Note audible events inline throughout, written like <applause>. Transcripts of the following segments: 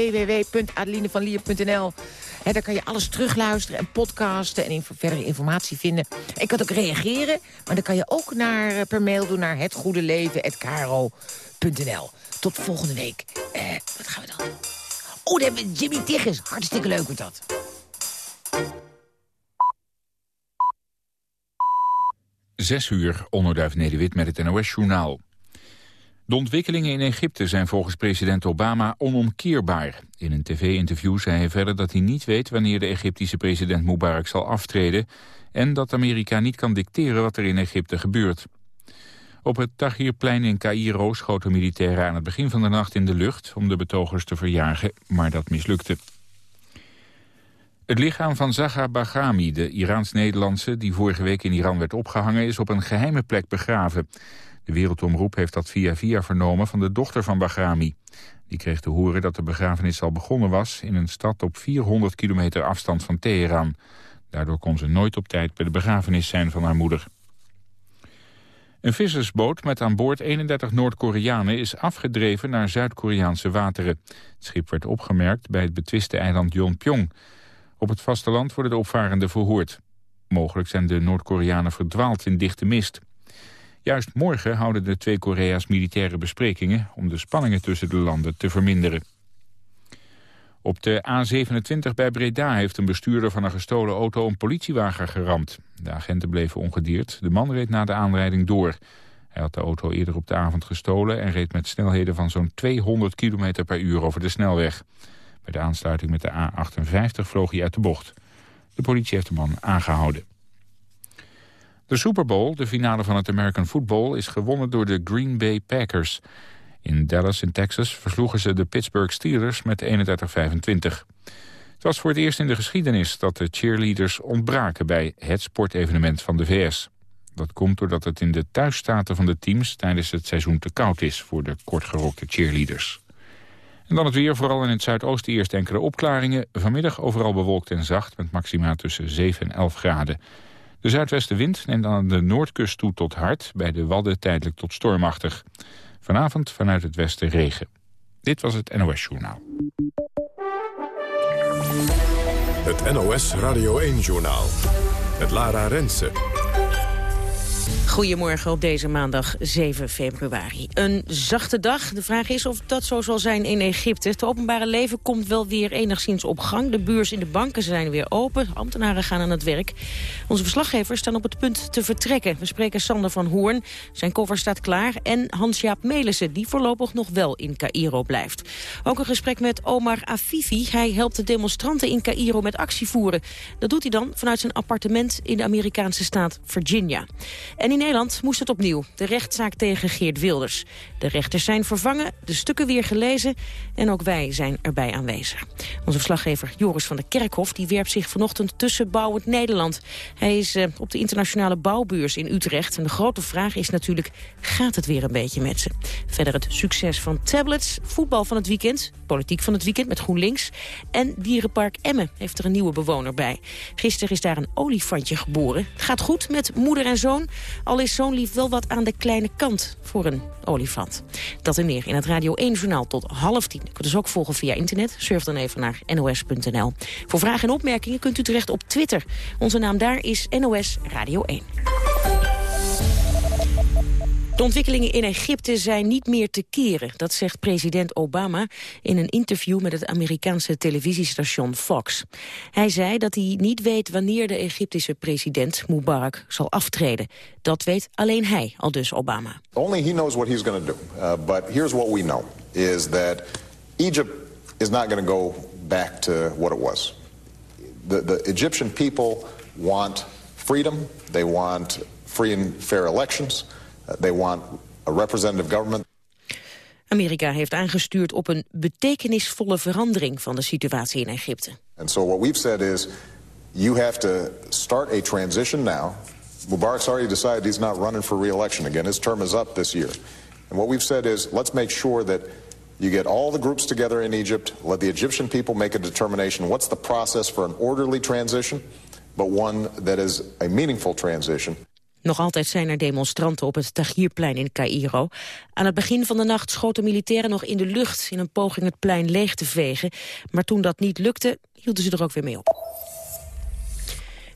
www.adelinevanlier.nl. Daar kan je alles terugluisteren en podcasten en inf verdere informatie vinden. En je kan ook reageren, maar dan kan je ook naar, eh, per mail doen naar hetgoedeleven.kro.nl. Tot volgende week. Eh, wat gaan we dan doen? Oh, daar hebben we Jimmy Tigges. Hartstikke leuk wordt dat. Zes uur, onderduif Nederwit met het NOS-journaal. De ontwikkelingen in Egypte zijn volgens president Obama onomkeerbaar. In een tv-interview zei hij verder dat hij niet weet wanneer de Egyptische president Mubarak zal aftreden... en dat Amerika niet kan dicteren wat er in Egypte gebeurt. Op het Tahrirplein in Cairo schoten militairen aan het begin van de nacht in de lucht... om de betogers te verjagen, maar dat mislukte. Het lichaam van Zahra Bahrami, de Iraans-Nederlandse... die vorige week in Iran werd opgehangen, is op een geheime plek begraven. De Wereldomroep heeft dat via via vernomen van de dochter van Bahrami. Die kreeg te horen dat de begrafenis al begonnen was... in een stad op 400 kilometer afstand van Teheran. Daardoor kon ze nooit op tijd bij de begrafenis zijn van haar moeder. Een vissersboot met aan boord 31 Noord-Koreanen is afgedreven naar Zuid-Koreaanse wateren. Het schip werd opgemerkt bij het betwiste eiland Yonpyong. Op het vasteland worden de opvarenden verhoord. Mogelijk zijn de Noord-Koreanen verdwaald in dichte mist. Juist morgen houden de twee Korea's militaire besprekingen... om de spanningen tussen de landen te verminderen. Op de A27 bij Breda heeft een bestuurder van een gestolen auto een politiewagen geramd. De agenten bleven ongedierd. De man reed na de aanrijding door. Hij had de auto eerder op de avond gestolen en reed met snelheden van zo'n 200 km per uur over de snelweg. Bij de aansluiting met de A58 vloog hij uit de bocht. De politie heeft de man aangehouden. De Super Bowl, de finale van het American Football, is gewonnen door de Green Bay Packers. In Dallas in Texas versloegen ze de Pittsburgh Steelers met 31-25. Het was voor het eerst in de geschiedenis dat de cheerleaders ontbraken bij het sportevenement van de VS. Dat komt doordat het in de thuisstaten van de teams tijdens het seizoen te koud is voor de kortgerokte cheerleaders. En dan het weer, vooral in het zuidoosten eerst enkele opklaringen. Vanmiddag overal bewolkt en zacht met maxima tussen 7 en 11 graden. De zuidwestenwind neemt aan de noordkust toe tot hard, bij de Wadden tijdelijk tot stormachtig. Vanavond vanuit het westen regen. Dit was het NOS Journaal. Het NOS Radio 1 Journaal. Met Lara Rensen. Goedemorgen op deze maandag 7 februari. Een zachte dag. De vraag is of dat zo zal zijn in Egypte. Het openbare leven komt wel weer enigszins op gang. De beurs in de banken zijn weer open. Ambtenaren gaan aan het werk. Onze verslaggevers staan op het punt te vertrekken. We spreken Sander van Hoorn. Zijn koffer staat klaar. En Hans-Jaap Melissen, die voorlopig nog wel in Cairo blijft. Ook een gesprek met Omar Afifi. Hij helpt de demonstranten in Cairo met actie voeren. Dat doet hij dan vanuit zijn appartement in de Amerikaanse staat Virginia. En in Nederland moest het opnieuw. De rechtszaak tegen Geert Wilders. De rechters zijn vervangen, de stukken weer gelezen... en ook wij zijn erbij aanwezig. Onze verslaggever Joris van der Kerkhof die werpt zich vanochtend tussen bouwend Nederland. Hij is uh, op de internationale bouwbeurs in Utrecht. En de grote vraag is natuurlijk, gaat het weer een beetje met ze? Verder het succes van tablets, voetbal van het weekend... politiek van het weekend met GroenLinks... en Dierenpark Emmen heeft er een nieuwe bewoner bij. Gisteren is daar een olifantje geboren. Het gaat goed met moeder en zoon... is zo'n lief wel wat aan de kleine kant voor een olifant. Dat en meer in het Radio 1-journaal tot half tien. Je kunt dus ook volgen via internet. Surf dan even naar nos.nl. Voor vragen en opmerkingen kunt u terecht op Twitter. Onze naam daar is NOS Radio 1. De ontwikkelingen in Egypte zijn niet meer te keren. Dat zegt president Obama in een interview met het Amerikaanse televisiestation Fox. Hij zei dat hij niet weet wanneer de Egyptische president Mubarak zal aftreden. Dat weet alleen hij, al dus Obama. Only he knows what he's going to do. Uh, but here's what we know, is that Egypt is not going to go back to what it was. The, the Egyptian people want freedom. They want free and fair elections. They want a representative government. Amerika heeft aangestuurd op een betekenisvolle verandering van de situatie in Egypte. And so what we've said is, you have to start a transition now. Mubarak's already decided he's not running for re-election again. His term is up this year. And what we've said is, let's make sure that you get all the groups together in Egypt, let the Egyptian people make a determination. What's the process for an orderly transition, but one that is a meaningful transition? Nog altijd zijn er demonstranten op het Tahrirplein in Cairo. Aan het begin van de nacht schoten militairen nog in de lucht... in een poging het plein leeg te vegen. Maar toen dat niet lukte, hielden ze er ook weer mee op.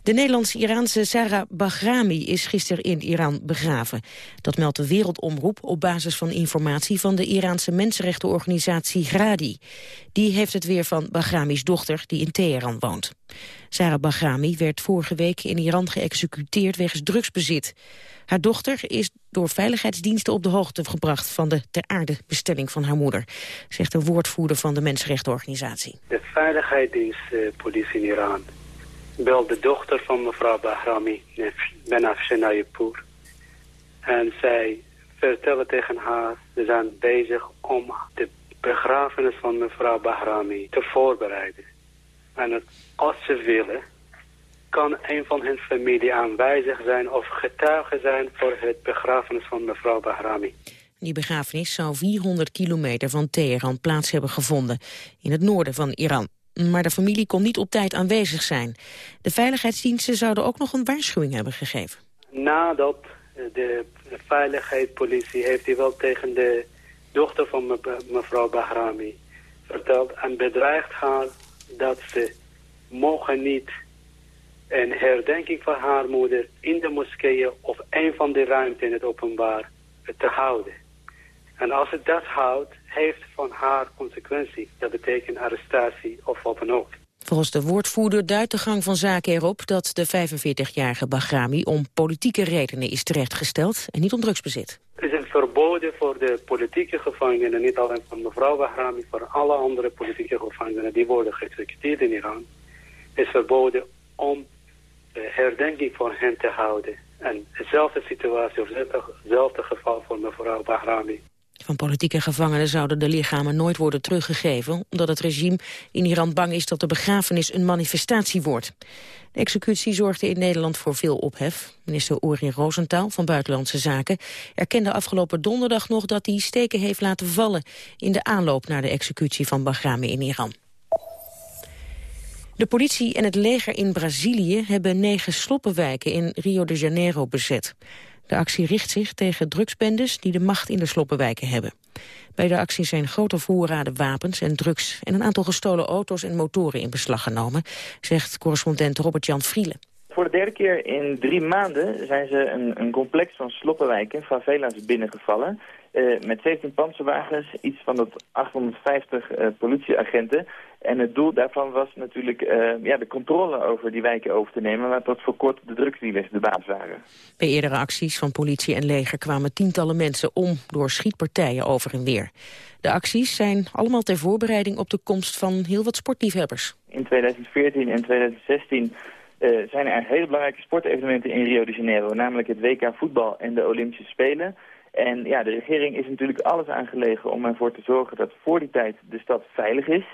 De Nederlands-Iraanse Sarah Bahrami is gisteren in Iran begraven. Dat meldt de Wereldomroep op basis van informatie van de Iraanse mensenrechtenorganisatie Gradi. Die heeft het weer van Bahrami's dochter die in Teheran woont. Sarah Bahrami werd vorige week in Iran geëxecuteerd wegens drugsbezit. Haar dochter is door veiligheidsdiensten op de hoogte gebracht van de ter aarde bestelling van haar moeder, zegt een woordvoerder van de mensenrechtenorganisatie. De veiligheidsdienstpolitie in Iran belde de dochter van mevrouw Bahrami, Benaf Shenayepur. En zij vertelde tegen haar, ze zijn bezig om de begrafenis van mevrouw Bahrami te voorbereiden. En als ze willen, kan een van hun familie aanwezig zijn of getuige zijn voor het begrafenis van mevrouw Bahrami. Die begrafenis zou 400 kilometer van Teheran plaats hebben gevonden, in het noorden van Iran maar de familie kon niet op tijd aanwezig zijn. De veiligheidsdiensten zouden ook nog een waarschuwing hebben gegeven. Nadat de veiligheidspolitie heeft hij wel tegen de dochter van mevrouw Bahrami verteld en bedreigd haar dat ze mogen niet een herdenking van haar moeder in de moskeeën of een van de ruimten in het openbaar te houden. En als het dat houdt, heeft van haar consequentie. Dat betekent arrestatie of wat dan ook. Volgens de woordvoerder duidt de gang van zaken erop dat de 45-jarige Bahrami om politieke redenen is terechtgesteld en niet om drugsbezit. Het is een verboden voor de politieke gevangenen, niet alleen van mevrouw Bahrami, voor alle andere politieke gevangenen die worden geëxecuteerd in Iran. Het is verboden om de herdenking voor hen te houden. En dezelfde situatie of hetzelfde geval voor mevrouw Bahrami. Van politieke gevangenen zouden de lichamen nooit worden teruggegeven... omdat het regime in Iran bang is dat de begrafenis een manifestatie wordt. De executie zorgde in Nederland voor veel ophef. Minister Uri Rosenthal van Buitenlandse Zaken erkende afgelopen donderdag nog... dat hij steken heeft laten vallen in de aanloop naar de executie van Bahrami in Iran. De politie en het leger in Brazilië hebben negen sloppenwijken in Rio de Janeiro bezet. De actie richt zich tegen drugsbendes die de macht in de sloppenwijken hebben. Bij de actie zijn grote voorraden wapens en drugs... en een aantal gestolen auto's en motoren in beslag genomen... zegt correspondent Robert-Jan Vrielen. Voor de derde keer in drie maanden zijn ze een, een complex van sloppenwijken, favela's, binnengevallen. Uh, met 17 panzerwagens, iets van dat 850 uh, politieagenten. En het doel daarvan was natuurlijk uh, ja, de controle over die wijken over te nemen... waar tot voor kort de drugsdealers de baas waren. Bij eerdere acties van politie en leger kwamen tientallen mensen om... door schietpartijen over en weer. De acties zijn allemaal ter voorbereiding op de komst van heel wat sportliefhebbers. In 2014 en 2016 uh, zijn er hele belangrijke sportevenementen in Rio de Janeiro. Namelijk het WK voetbal en de Olympische Spelen. En ja, de regering is natuurlijk alles aangelegen om ervoor te zorgen dat voor die tijd de stad veilig is.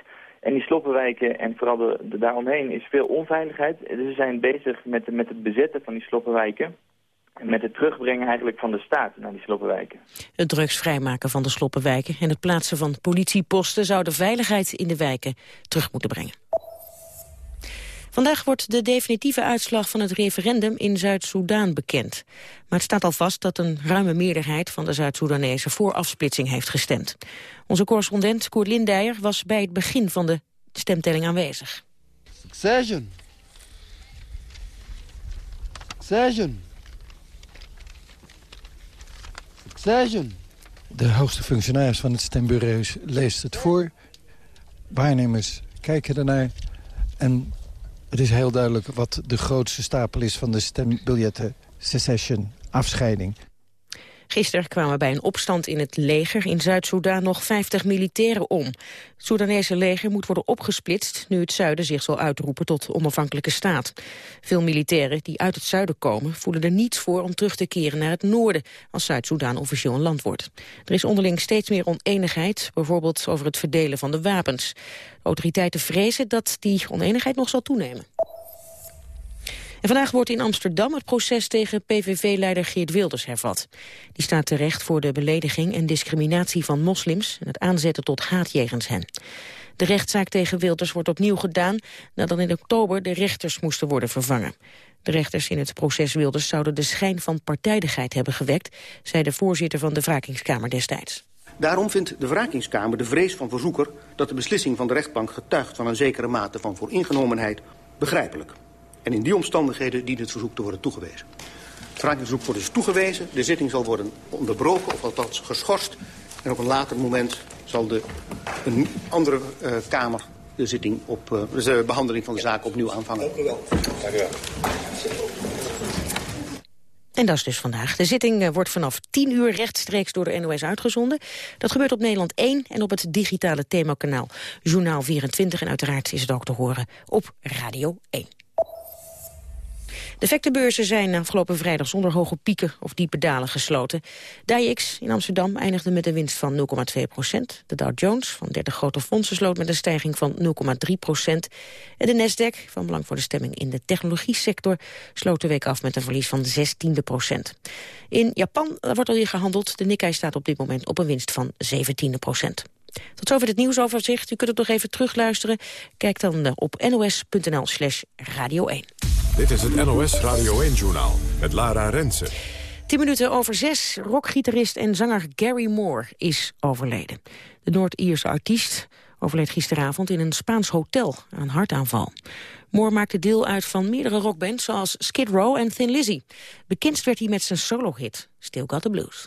En die sloppenwijken en vooral de, daaromheen is veel onveiligheid. Dus we zijn bezig met, met het bezetten van die sloppenwijken. En met het terugbrengen eigenlijk van de staat naar die sloppenwijken. Het drugsvrijmaken van de sloppenwijken en het plaatsen van politieposten... zou de veiligheid in de wijken terug moeten brengen. Vandaag wordt de definitieve uitslag van het referendum in Zuid-Soedan bekend. Maar het staat al vast dat een ruime meerderheid van de Zuid-Soedanezen voor afsplitsing heeft gestemd. Onze correspondent Koert Lindijer was bij het begin van de stemtelling aanwezig. Succession. Succession. Succession. De hoogste functionaris van het stembureau leest het voor. Waarnemers kijken ernaar en het is heel duidelijk wat de grootste stapel is van de stembiljetten. Secession, afscheiding. Gisteren kwamen bij een opstand in het leger in Zuid-Soedan nog 50 militairen om. Het Soedanese leger moet worden opgesplitst nu het zuiden zich zal uitroepen tot onafhankelijke staat. Veel militairen die uit het zuiden komen voelen er niets voor om terug te keren naar het noorden als Zuid-Soedan officieel een land wordt. Er is onderling steeds meer oneenigheid, bijvoorbeeld over het verdelen van de wapens. Autoriteiten vrezen dat die oneenigheid nog zal toenemen. En vandaag wordt in Amsterdam het proces tegen PVV-leider Geert Wilders hervat. Die staat terecht voor de belediging en discriminatie van moslims... en het aanzetten tot haat jegens hen. De rechtszaak tegen Wilders wordt opnieuw gedaan... nadat in oktober de rechters moesten worden vervangen. De rechters in het proces Wilders zouden de schijn van partijdigheid hebben gewekt... zei de voorzitter van de wrakingskamer destijds. Daarom vindt de wrakingskamer de vrees van verzoeker... dat de beslissing van de rechtbank getuigt van een zekere mate van vooringenomenheid begrijpelijk. En in die omstandigheden dient het verzoek te worden toegewezen. Het wrakingsverzoek wordt dus toegewezen. De zitting zal worden onderbroken, of althans geschorst. En op een later moment zal de, een andere uh, kamer de zitting op uh, de behandeling van de zaak opnieuw aanvangen. Dank u wel. Dank u wel. En dat is dus vandaag. De zitting eh, wordt vanaf 10 uur rechtstreeks door de NOS uitgezonden. Dat gebeurt op Nederland 1 en op het digitale themakanaal Journaal 24. En uiteraard is het ook te horen op Radio 1. De effectenbeurzen zijn afgelopen vrijdag zonder hoge pieken of diepe dalen gesloten. DAIX in Amsterdam eindigde met een winst van 0,2 procent. De Dow Jones van 30 grote fondsen sloot met een stijging van 0,3 procent. En de Nasdaq, van belang voor de stemming in de technologie-sector, sloot de week af met een verlies van 16 procent. In Japan wordt alweer gehandeld. De Nikkei staat op dit moment op een winst van 17 procent. Tot zover het nieuwsoverzicht. U kunt het nog even terugluisteren. Kijk dan op nos.nl slash radio 1. Dit is het NOS Radio 1-journaal met Lara Rensen. Tien minuten over zes. Rockgitarist en zanger Gary Moore is overleden. De Noord-Ierse artiest overleed gisteravond in een Spaans hotel aan hartaanval. Moore maakte deel uit van meerdere rockbands zoals Skid Row en Thin Lizzy. Bekendst werd hij met zijn solo-hit Still Got the Blues.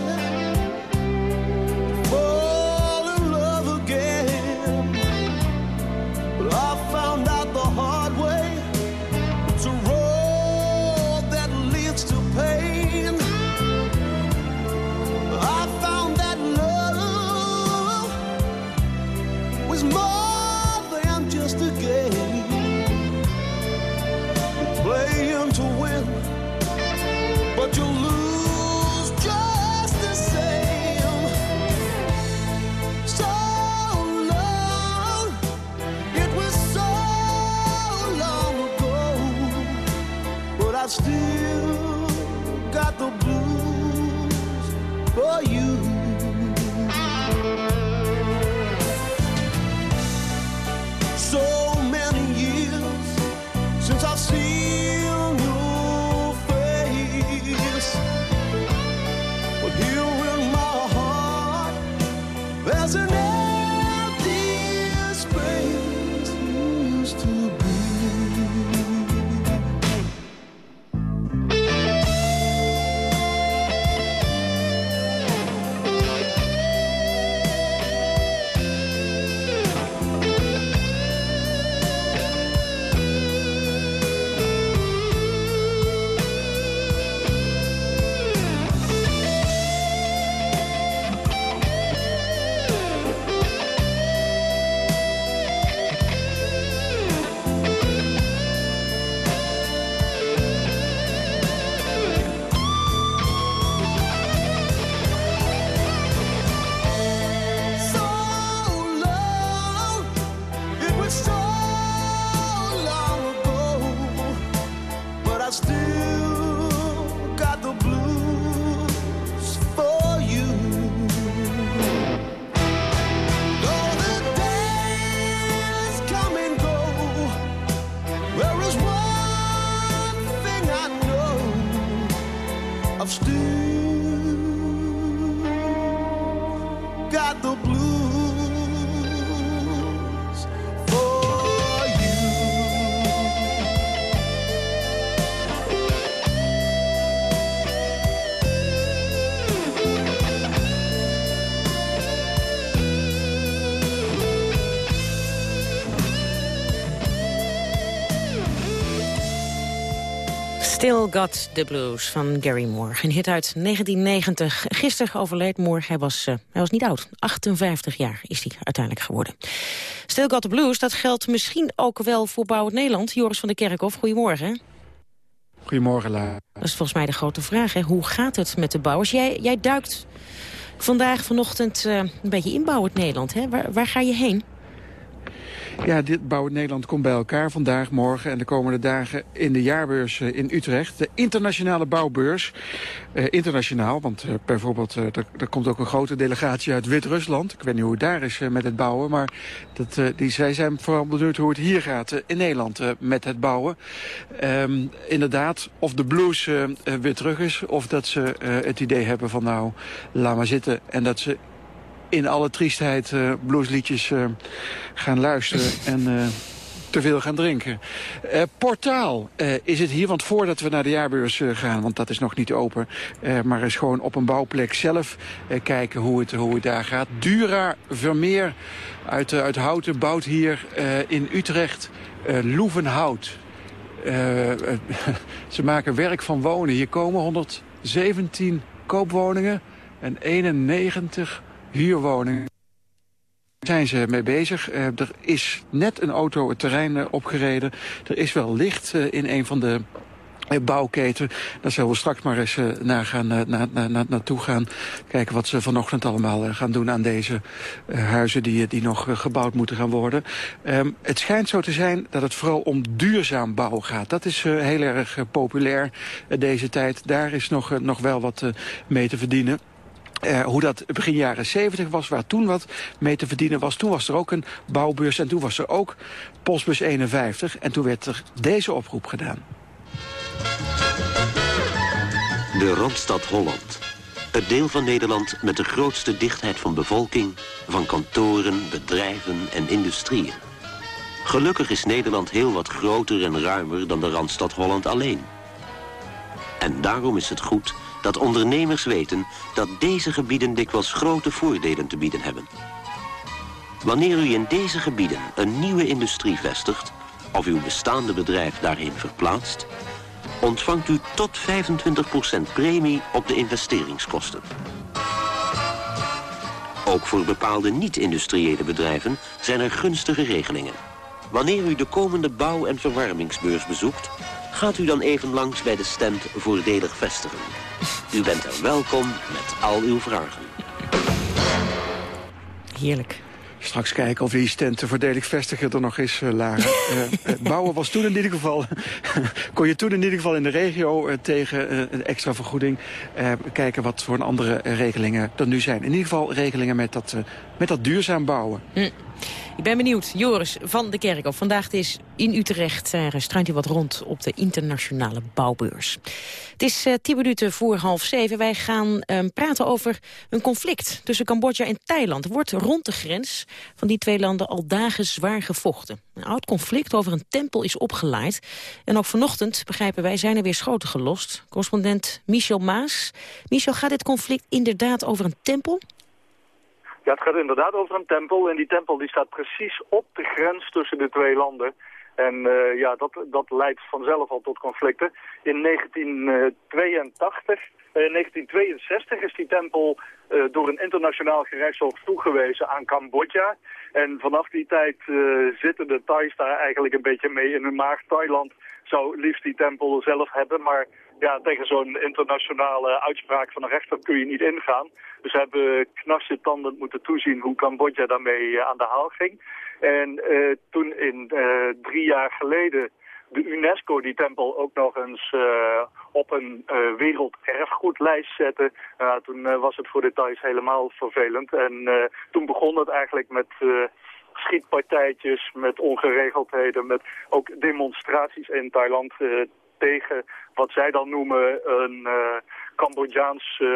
Still Got the Blues van Gary Moore. Een hit uit 1990. Gisteren overleed Moore. Hij was, uh, hij was niet oud. 58 jaar is hij uiteindelijk geworden. Still Got the Blues, dat geldt misschien ook wel voor Bouwend Nederland. Joris van der Kerkhof, goedemorgen. Goedemorgen, La. Dat is volgens mij de grote vraag. Hè? Hoe gaat het met de bouwers? Jij, jij duikt vandaag, vanochtend, uh, een beetje in Bouwend Nederland. Hè? Waar, waar ga je heen? Ja, dit Bouwend Nederland komt bij elkaar vandaag, morgen en de komende dagen in de jaarbeurs eh, in Utrecht. De internationale bouwbeurs. Eh, internationaal, want eh, bijvoorbeeld eh, er, komt ook een grote delegatie uit Wit-Rusland. Ik weet niet hoe het daar is eh, met het bouwen, maar dat, uh, die, zij zijn vooral benieuwd hoe het hier gaat in Nederland met het bouwen. Um, inderdaad, of de blues weer terug is, of dat ze het idee hebben van nou, laat maar zitten. En dat ze in alle triestheid uh, bluesliedjes uh, gaan luisteren en uh, te veel gaan drinken. portaal is het hier, want voordat we naar de jaarbeurs gaan, want dat is nog niet open, maar is gewoon op een bouwplek zelf kijken hoe het, hoe het daar gaat. Dura Vermeer uit, uit Houten bouwt hier in Utrecht Loevenhout. <laughs> ze maken werk van wonen. Hier komen 117 koopwoningen en 91 huurwoningen zijn ze mee bezig. Uh, er is net een auto het terrein uh, opgereden. Er is wel licht uh, in een van de bouwketen. Daar zullen we straks maar eens naar gaan, na, na, na, naartoe gaan. Kijken wat ze vanochtend allemaal gaan doen aan deze huizen die, die nog gebouwd moeten gaan worden. Um, het schijnt zo te zijn dat het vooral om duurzaam bouw gaat. Dat is heel erg populair deze tijd. Daar is nog, nog wel wat mee te verdienen. Uh, hoe dat begin jaren 70 was, waar toen wat mee te verdienen was. Toen was er ook een bouwbeurs en toen was er ook Postbus 51. En toen werd er deze oproep gedaan. De Randstad Holland. Het deel van Nederland met de grootste dichtheid van bevolking... van kantoren, bedrijven en industrieën. Gelukkig is Nederland heel wat groter en ruimer dan de Randstad Holland alleen. En daarom is het goed dat ondernemers weten dat deze gebieden dikwijls grote voordelen te bieden hebben. Wanneer u in deze gebieden een nieuwe industrie vestigt of uw bestaande bedrijf daarheen verplaatst, ontvangt u tot 25% premie op de investeringskosten. Ook voor bepaalde niet-industriële bedrijven zijn er gunstige regelingen. Wanneer u de komende bouw- en verwarmingsbeurs bezoekt, gaat u dan even langs bij de stand Voordelig Vestigen. U bent er welkom met al uw vragen. Heerlijk. Straks kijken of die stand voordelig vestiger er nog is, uh, Lara. <laughs> uh, bouwen was toen in ieder geval... <laughs> kon je toen in ieder geval in de regio uh, tegen een extra vergoeding... kijken wat voor andere regelingen er nu zijn. In ieder geval regelingen met dat, met dat duurzaam bouwen. Hm. Ik ben benieuwd. Joris van de Kerkhof. Vandaag is in Utrecht. Er struint hij wat rond op de internationale bouwbeurs. Het is uh, tien minuten voor half zeven. Wij gaan uh, praten over een conflict tussen Cambodja en Thailand. Er wordt rond de grens van die twee landen al dagen zwaar gevochten. Een oud conflict over een tempel is opgeleid. En ook vanochtend, begrijpen wij, zijn er weer schoten gelost. Correspondent Michel Maas. Michel, gaat dit conflict inderdaad over een tempel? Het gaat inderdaad over een tempel. En die tempel die staat precies op de grens tussen de twee landen. En uh, ja, dat, dat leidt vanzelf al tot conflicten. In 1982, uh, 1962 is die tempel uh, door een internationaal gerechtshof toegewezen aan Cambodja. En vanaf die tijd uh, zitten de Thais daar eigenlijk een beetje mee in hun maag. Thailand zou liefst die tempel zelf hebben, maar ja, tegen zo'n internationale uitspraak van een rechter kun je niet ingaan. Dus hebben tanden moeten toezien hoe Cambodja daarmee uh, aan de haal ging. En uh, toen in uh, drie jaar geleden de UNESCO die tempel ook nog eens op een werelderfgoedlijst zette. Toen was het voor de Thais helemaal vervelend. En toen begon het eigenlijk met schietpartijtjes, met ongeregeldheden, met ook demonstraties in Thailand tegen wat zij dan noemen een uh, Cambodjaans uh,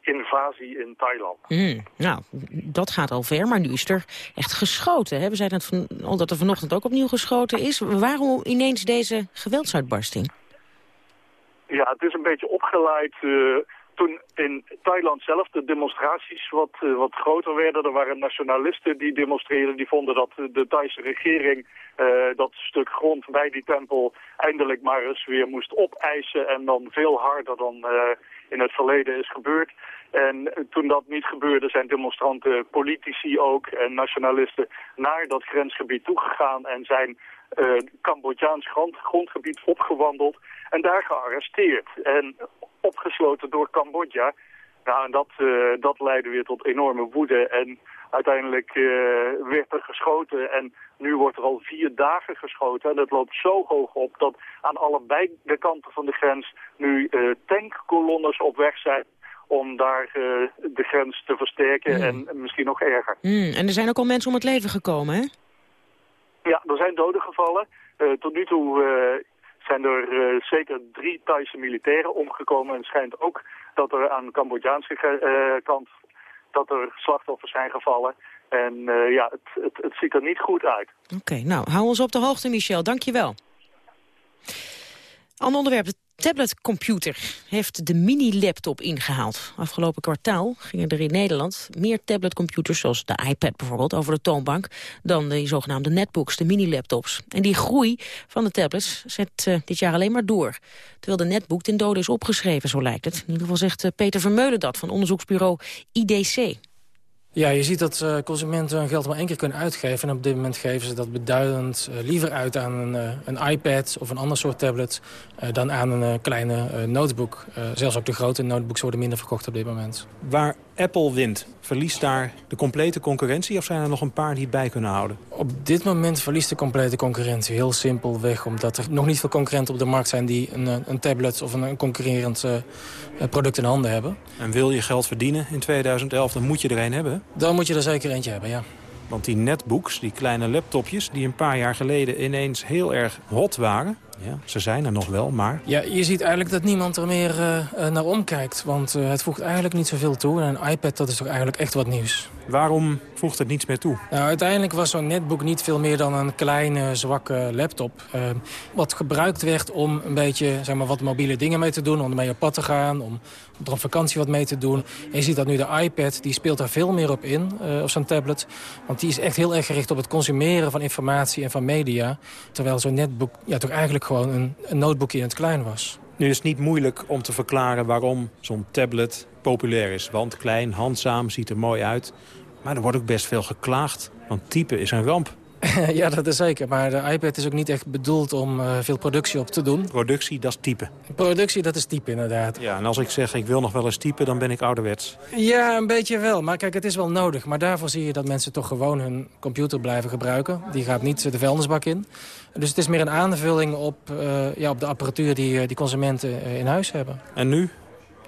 invasie in Thailand. Mm, nou, dat gaat al ver, maar nu is er echt geschoten. Hè? We zeiden van, al dat er vanochtend ook opnieuw geschoten is. Waarom ineens deze geweldsuitbarsting? Ja, het is een beetje opgeleid... Uh, toen in Thailand zelf de demonstraties wat, eh, wat groter werden. Er waren nationalisten die demonstreerden. Die vonden dat de Thaise regering eh, dat stuk grond bij die tempel eindelijk maar eens weer moest opeisen. En dan veel harder dan eh, in het verleden is gebeurd. En toen dat niet gebeurde zijn demonstranten, politici ook en nationalisten naar dat grensgebied toegegaan en zijn Cambodjaans grond, grondgebied opgewandeld en daar gearresteerd. En opgesloten door Cambodja. Nou, en dat, uh, dat leidde weer tot enorme woede. En uiteindelijk uh, werd er geschoten. En nu wordt er al vier dagen geschoten. En het loopt zo hoog op dat aan allebei de kanten van de grens nu uh, tankkolonnes op weg zijn om daar uh, de grens te versterken Mm. en misschien nog erger. Hmm, en er zijn ook al mensen om het leven gekomen, hè? Ja, er zijn doden gevallen. Uh, tot nu toe zijn er uh, zeker drie Thaise militairen omgekomen. En schijnt ook dat er aan de Cambodjaanse uh, kant dat er slachtoffers zijn gevallen. En uh, ja, het, het, het ziet er niet goed uit. Oké, nou, hou ons op de hoogte, Michel. Dank je wel. Ander onderwerp, de tabletcomputer heeft de mini-laptop ingehaald. Afgelopen kwartaal gingen er in Nederland meer tabletcomputers... zoals de iPad bijvoorbeeld, over de toonbank... dan de zogenaamde netbooks, de mini-laptops. En die groei van de tablets zet uh, dit jaar alleen maar door. Terwijl de netbook ten dode is opgeschreven, zo lijkt het. In ieder geval zegt uh, Peter Vermeulen dat van onderzoeksbureau IDC. Ja, je ziet dat uh, consumenten hun geld maar één keer kunnen uitgeven. En op dit moment geven ze dat beduidend uh, liever uit aan een, uh, een, iPad of een ander soort tablet... dan aan een kleine notebook. zelfs ook de grote notebooks worden minder verkocht op dit moment. Waar Apple wint, verliest daar de complete concurrentie... of zijn er nog een paar die het bij kunnen houden? Op dit moment verliest de complete concurrentie heel simpelweg... omdat er nog niet veel concurrenten op de markt zijn... die een, een tablet of een, een concurrerend product in handen hebben. En wil je geld verdienen in 2011, dan moet je er een hebben? Dan moet je er zeker eentje hebben, ja. Want die netbooks, die kleine laptopjes... die een paar jaar geleden ineens heel erg hot waren... Ja, ze zijn er nog wel, maar... Ja, je ziet eigenlijk dat niemand er meer uh, naar omkijkt. Want uh, het voegt eigenlijk niet zoveel toe. En een iPad, dat is toch eigenlijk echt wat nieuws. Waarom voegt het niets meer toe? Nou, uiteindelijk was zo'n netbook niet veel meer dan een kleine, zwakke laptop. Uh, wat gebruikt werd om een beetje zeg maar, wat mobiele dingen mee te doen. Om ermee op pad te gaan, om op vakantie wat mee te doen. En je ziet dat nu de iPad, die speelt daar veel meer op in, uh, op zo'n tablet. Want die is echt heel erg gericht op het consumeren van informatie en van media. Terwijl zo'n netbook ja, toch eigenlijk gewoon een, een notebookje in het klein was. Nu is het niet moeilijk om te verklaren waarom zo'n tablet populair is. Want klein, handzaam, ziet er mooi uit. Maar er wordt ook best veel geklaagd, want typen is een ramp. <laughs> ja, dat is zeker. Maar de iPad is ook niet echt bedoeld om uh, veel productie op te doen. Productie, dat is typen. Productie, dat is typen inderdaad. Ja, en als ik zeg ik wil nog wel eens typen, dan ben ik ouderwets. Ja, een beetje wel. Maar kijk, het is wel nodig. Maar daarvoor zie je dat mensen toch gewoon hun computer blijven gebruiken. Die gaat niet de vuilnisbak in. Dus het is meer een aanvulling op, uh, ja, op de apparatuur die, die consumenten in huis hebben. En nu?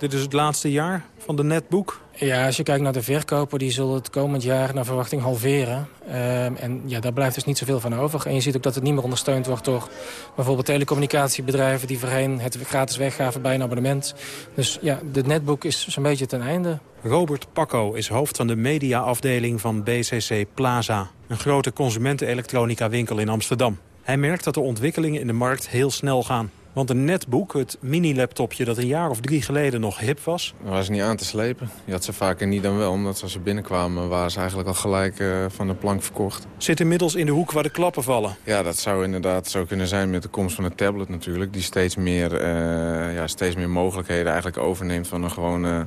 Dit is het laatste jaar van de netbook? Ja, als je kijkt naar de verkoper, die zullen het komend jaar naar verwachting halveren. Um, en ja, daar blijft dus niet zoveel van over. En je ziet ook dat het niet meer ondersteund wordt door bijvoorbeeld telecommunicatiebedrijven... die voorheen het gratis weggaven bij een abonnement. Dus ja, de netbook is zo'n beetje ten einde. Robert Pakko is hoofd van de mediaafdeling van BCC Plaza. Een grote consumentenelektronica winkel in Amsterdam. Hij merkt dat de ontwikkelingen in de markt heel snel gaan. Want een netbook, het mini-laptopje dat een jaar of drie geleden nog hip was... Was niet aan te slepen. Je had ze vaker niet dan wel, omdat als ze binnenkwamen... waren ze eigenlijk al gelijk uh, van de plank verkocht. Zit inmiddels in de hoek waar de klappen vallen. Ja, dat zou inderdaad zo kunnen zijn met de komst van de tablet natuurlijk... die steeds meer, uh, ja, steeds meer mogelijkheden eigenlijk overneemt van een gewone...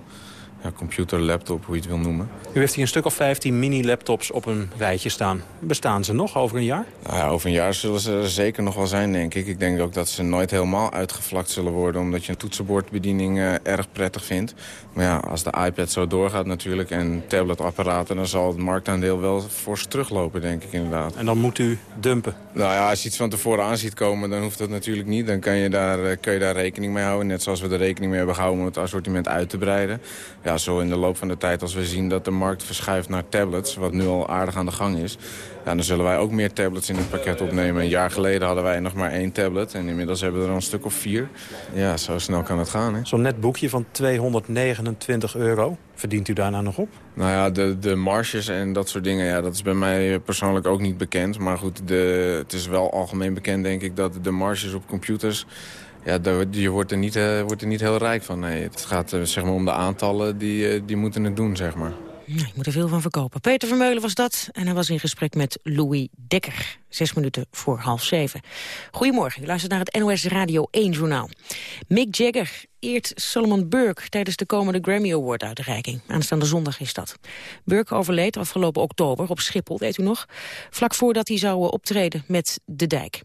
Ja, computer, laptop, hoe je het wil noemen. U heeft hier een stuk of 15 mini-laptops op een rijtje staan. Bestaan ze nog over een jaar? Nou ja, over een jaar zullen ze er zeker nog wel zijn, denk ik. Ik denk ook dat ze nooit helemaal uitgevlakt zullen worden... omdat je een toetsenbordbediening uh, erg prettig vindt. Maar ja, als de iPad zo doorgaat natuurlijk en tabletapparaten... dan zal het marktaandeel wel fors teruglopen, denk ik inderdaad. En dan moet u dumpen? Nou ja, als je iets van tevoren aan ziet komen, dan hoeft dat natuurlijk niet. Dan kan je daar, uh, kun je daar rekening mee houden. Net zoals we er rekening mee hebben gehouden om het assortiment uit te breiden. Ja, zo in de loop van de tijd als we zien dat de markt verschuift naar tablets... wat nu al aardig aan de gang is... Ja, dan zullen wij ook meer tablets in het pakket opnemen. Een jaar geleden hadden wij nog maar één tablet en inmiddels hebben we er al een stuk of vier. Ja, zo snel kan het gaan. Zo'n net boekje van 229 euro, verdient u daarna nog op? Nou ja, de, de marges en dat soort dingen, ja, dat is bij mij persoonlijk ook niet bekend. Maar goed, de, het is wel algemeen bekend denk ik dat de marges op computers Ja, je wordt er, niet, eh, wordt er niet heel rijk van. Nee, het gaat eh, zeg maar om de aantallen die, eh, die moeten het doen, zeg maar. Ik moet er veel van verkopen. Peter Vermeulen was dat en hij was in gesprek met Louis Dekker. Zes minuten voor half zeven. Goedemorgen, u naar het NOS Radio 1-journaal. Mick Jagger eert Solomon Burke tijdens de komende Grammy Award-uitreiking. Aanstaande zondag is dat. Burke overleed afgelopen oktober op Schiphol, weet u nog? Vlak voordat hij zou optreden met De Dijk.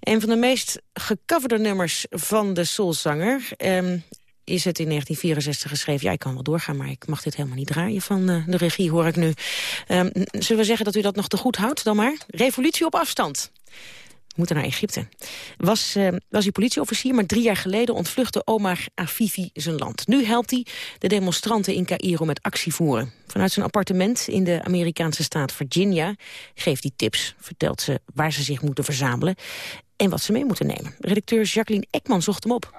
Een van de meest gecoverde nummers van de soulzanger... ehm, is het in 1964 geschreven. Ja, ik kan wel doorgaan, maar ik mag dit helemaal niet draaien van eh, de regie, hoor ik nu. Ehm, zullen we zeggen dat u dat nog te goed houdt dan maar? Revolutie op afstand. We moeten naar Egypte. Was, eh, was hij politieofficier, maar drie jaar geleden ontvluchtte Omar Afifi zijn land. Nu helpt hij de demonstranten in Cairo met actie voeren. Vanuit zijn appartement in de Amerikaanse staat Virginia geeft hij tips. Vertelt ze waar ze zich moeten verzamelen en wat ze mee moeten nemen. Redacteur Jacqueline Ekman zocht hem op.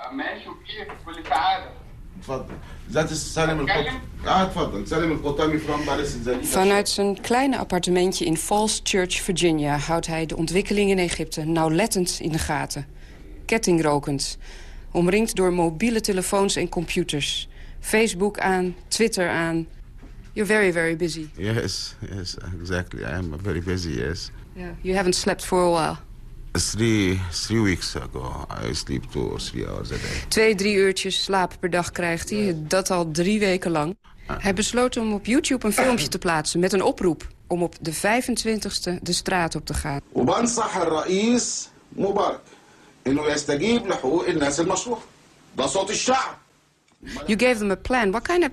Vanuit zijn kleine appartementje in Falls Church, Virginia... houdt hij de ontwikkeling in Egypte nauwlettend in de gaten. Kettingrokend. Omringd door mobiele telefoons en computers. Facebook aan, Twitter aan. You're very, very busy. Yes, yes, exactly. I am very busy, yes. Yeah. You haven't slept for a while. Three, three weeks ago, I sleep two or three hours a day. Twee, drie uurtjes slaap per dag krijgt hij, dat al drie weken lang. Ah. Hij besloot om op YouTube een filmpje te plaatsen met een oproep... om op de 25e de straat op te gaan. You gave them a plan. What kind of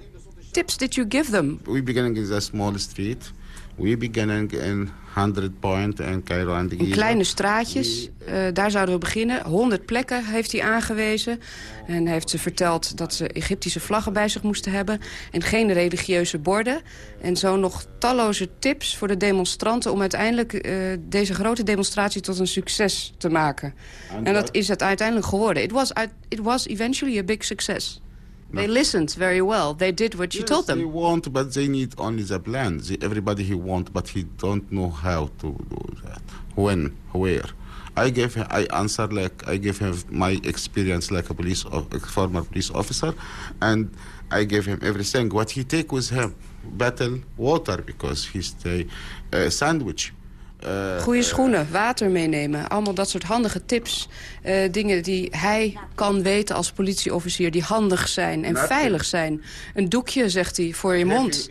tips did you give them? We began in the small street. We beginning in 100 point in Cairo and In kleine straatjes, eh, daar zouden we beginnen. 100 plekken heeft hij aangewezen. En hij heeft ze verteld dat ze Egyptische vlaggen bij zich moesten hebben. En geen religieuze borden. En zo nog talloze tips voor de demonstranten... om uiteindelijk eh, deze grote demonstratie tot een succes te maken. En dat is het uiteindelijk geworden. It was, it was eventually a big success. They listened very well. They did what you told them. They want, but they need only the plan. They, everybody he want, but he don't know how to do that. When, where. I gave him, I answer like I gave him my experience like a police of, a former police officer, and I gave him everything. What he take with him, battle water because he stay uh, sandwich. Uh, Goede schoenen, water meenemen. Allemaal dat soort handige tips. Eh, dingen die hij kan weten als politieofficier. Die handig zijn en veilig zijn. Een doekje, zegt hij, voor je mond.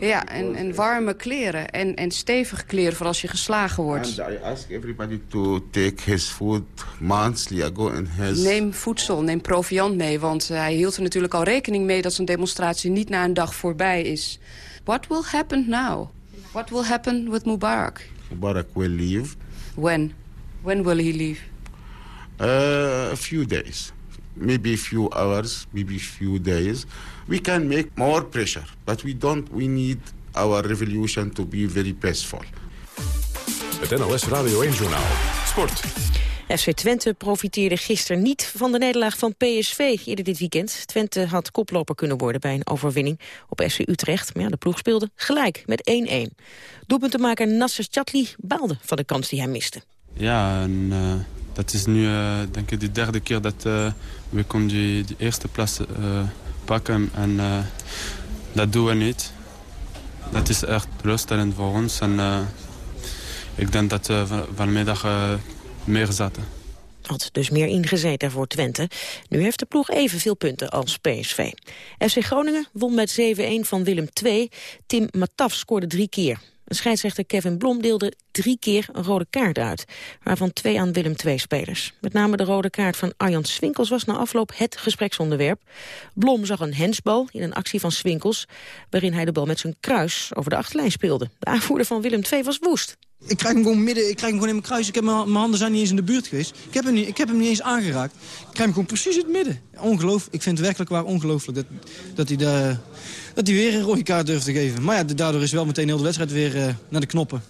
Ja, en, en warme kleren. En, en stevige kleren voor als je geslagen wordt. And I ask everybody to take his food monthly ago in his... Neem voedsel, neem proviant mee. Want eh, hij hield er natuurlijk al rekening mee... dat zijn demonstratie niet na een dag voorbij is. What will happen now? What will happen with Mubarak? Mubarak will leave. When? When will he leave? Uh, a few days, maybe a few hours, maybe a few days. We can make more pressure, but we don't. We need our revolution to be very peaceful. Het NOS Radio 1-journaal. Sport. FC Twente profiteerde gisteren niet van de nederlaag van PSV eerder dit weekend. Twente had koploper kunnen worden bij een overwinning op FC Utrecht. Maar ja, de ploeg speelde gelijk met 1-1. Doelpuntenmaker Nasser Chatli baalde van de kans die hij miste. Ja, en, eh, dat is nu eh, denk ik de derde keer dat eh, we kunnen die, eerste plaats pakken. En dat doen we niet. Dat is echt teleurstellend voor ons. En ik denk dat we van- vanmiddag eh, meer zaten. Had dus meer ingezeten voor Twente. Nu heeft de ploeg evenveel punten als PSV. FC Groningen won met 7-1 van Willem II. Tim Mataf scoorde drie keer. Scheidsrechter Kevin Blom deelde drie keer een rode kaart uit. Waarvan twee aan Willem II-spelers. Met name de rode kaart van Arjan Swinkels was na afloop het gespreksonderwerp. Blom zag een hensbal in een actie van Swinkels... waarin hij de bal met zijn kruis over de achterlijn speelde. De aanvoerder van Willem II was woest. Ik krijg hem gewoon midden, ik krijg hem gewoon in mijn kruis. Ik heb mijn, handen zijn niet eens in de buurt geweest. Ik heb, hem niet, ik heb hem niet eens aangeraakt. Ik krijg hem gewoon precies in het midden. Ongelooflijk. Ik vind het werkelijk waar ongelooflijk dat, dat, hij de, dat hij weer een rode kaart durft te geven. Maar ja, daardoor is wel meteen heel de wedstrijd weer eh, naar de knoppen.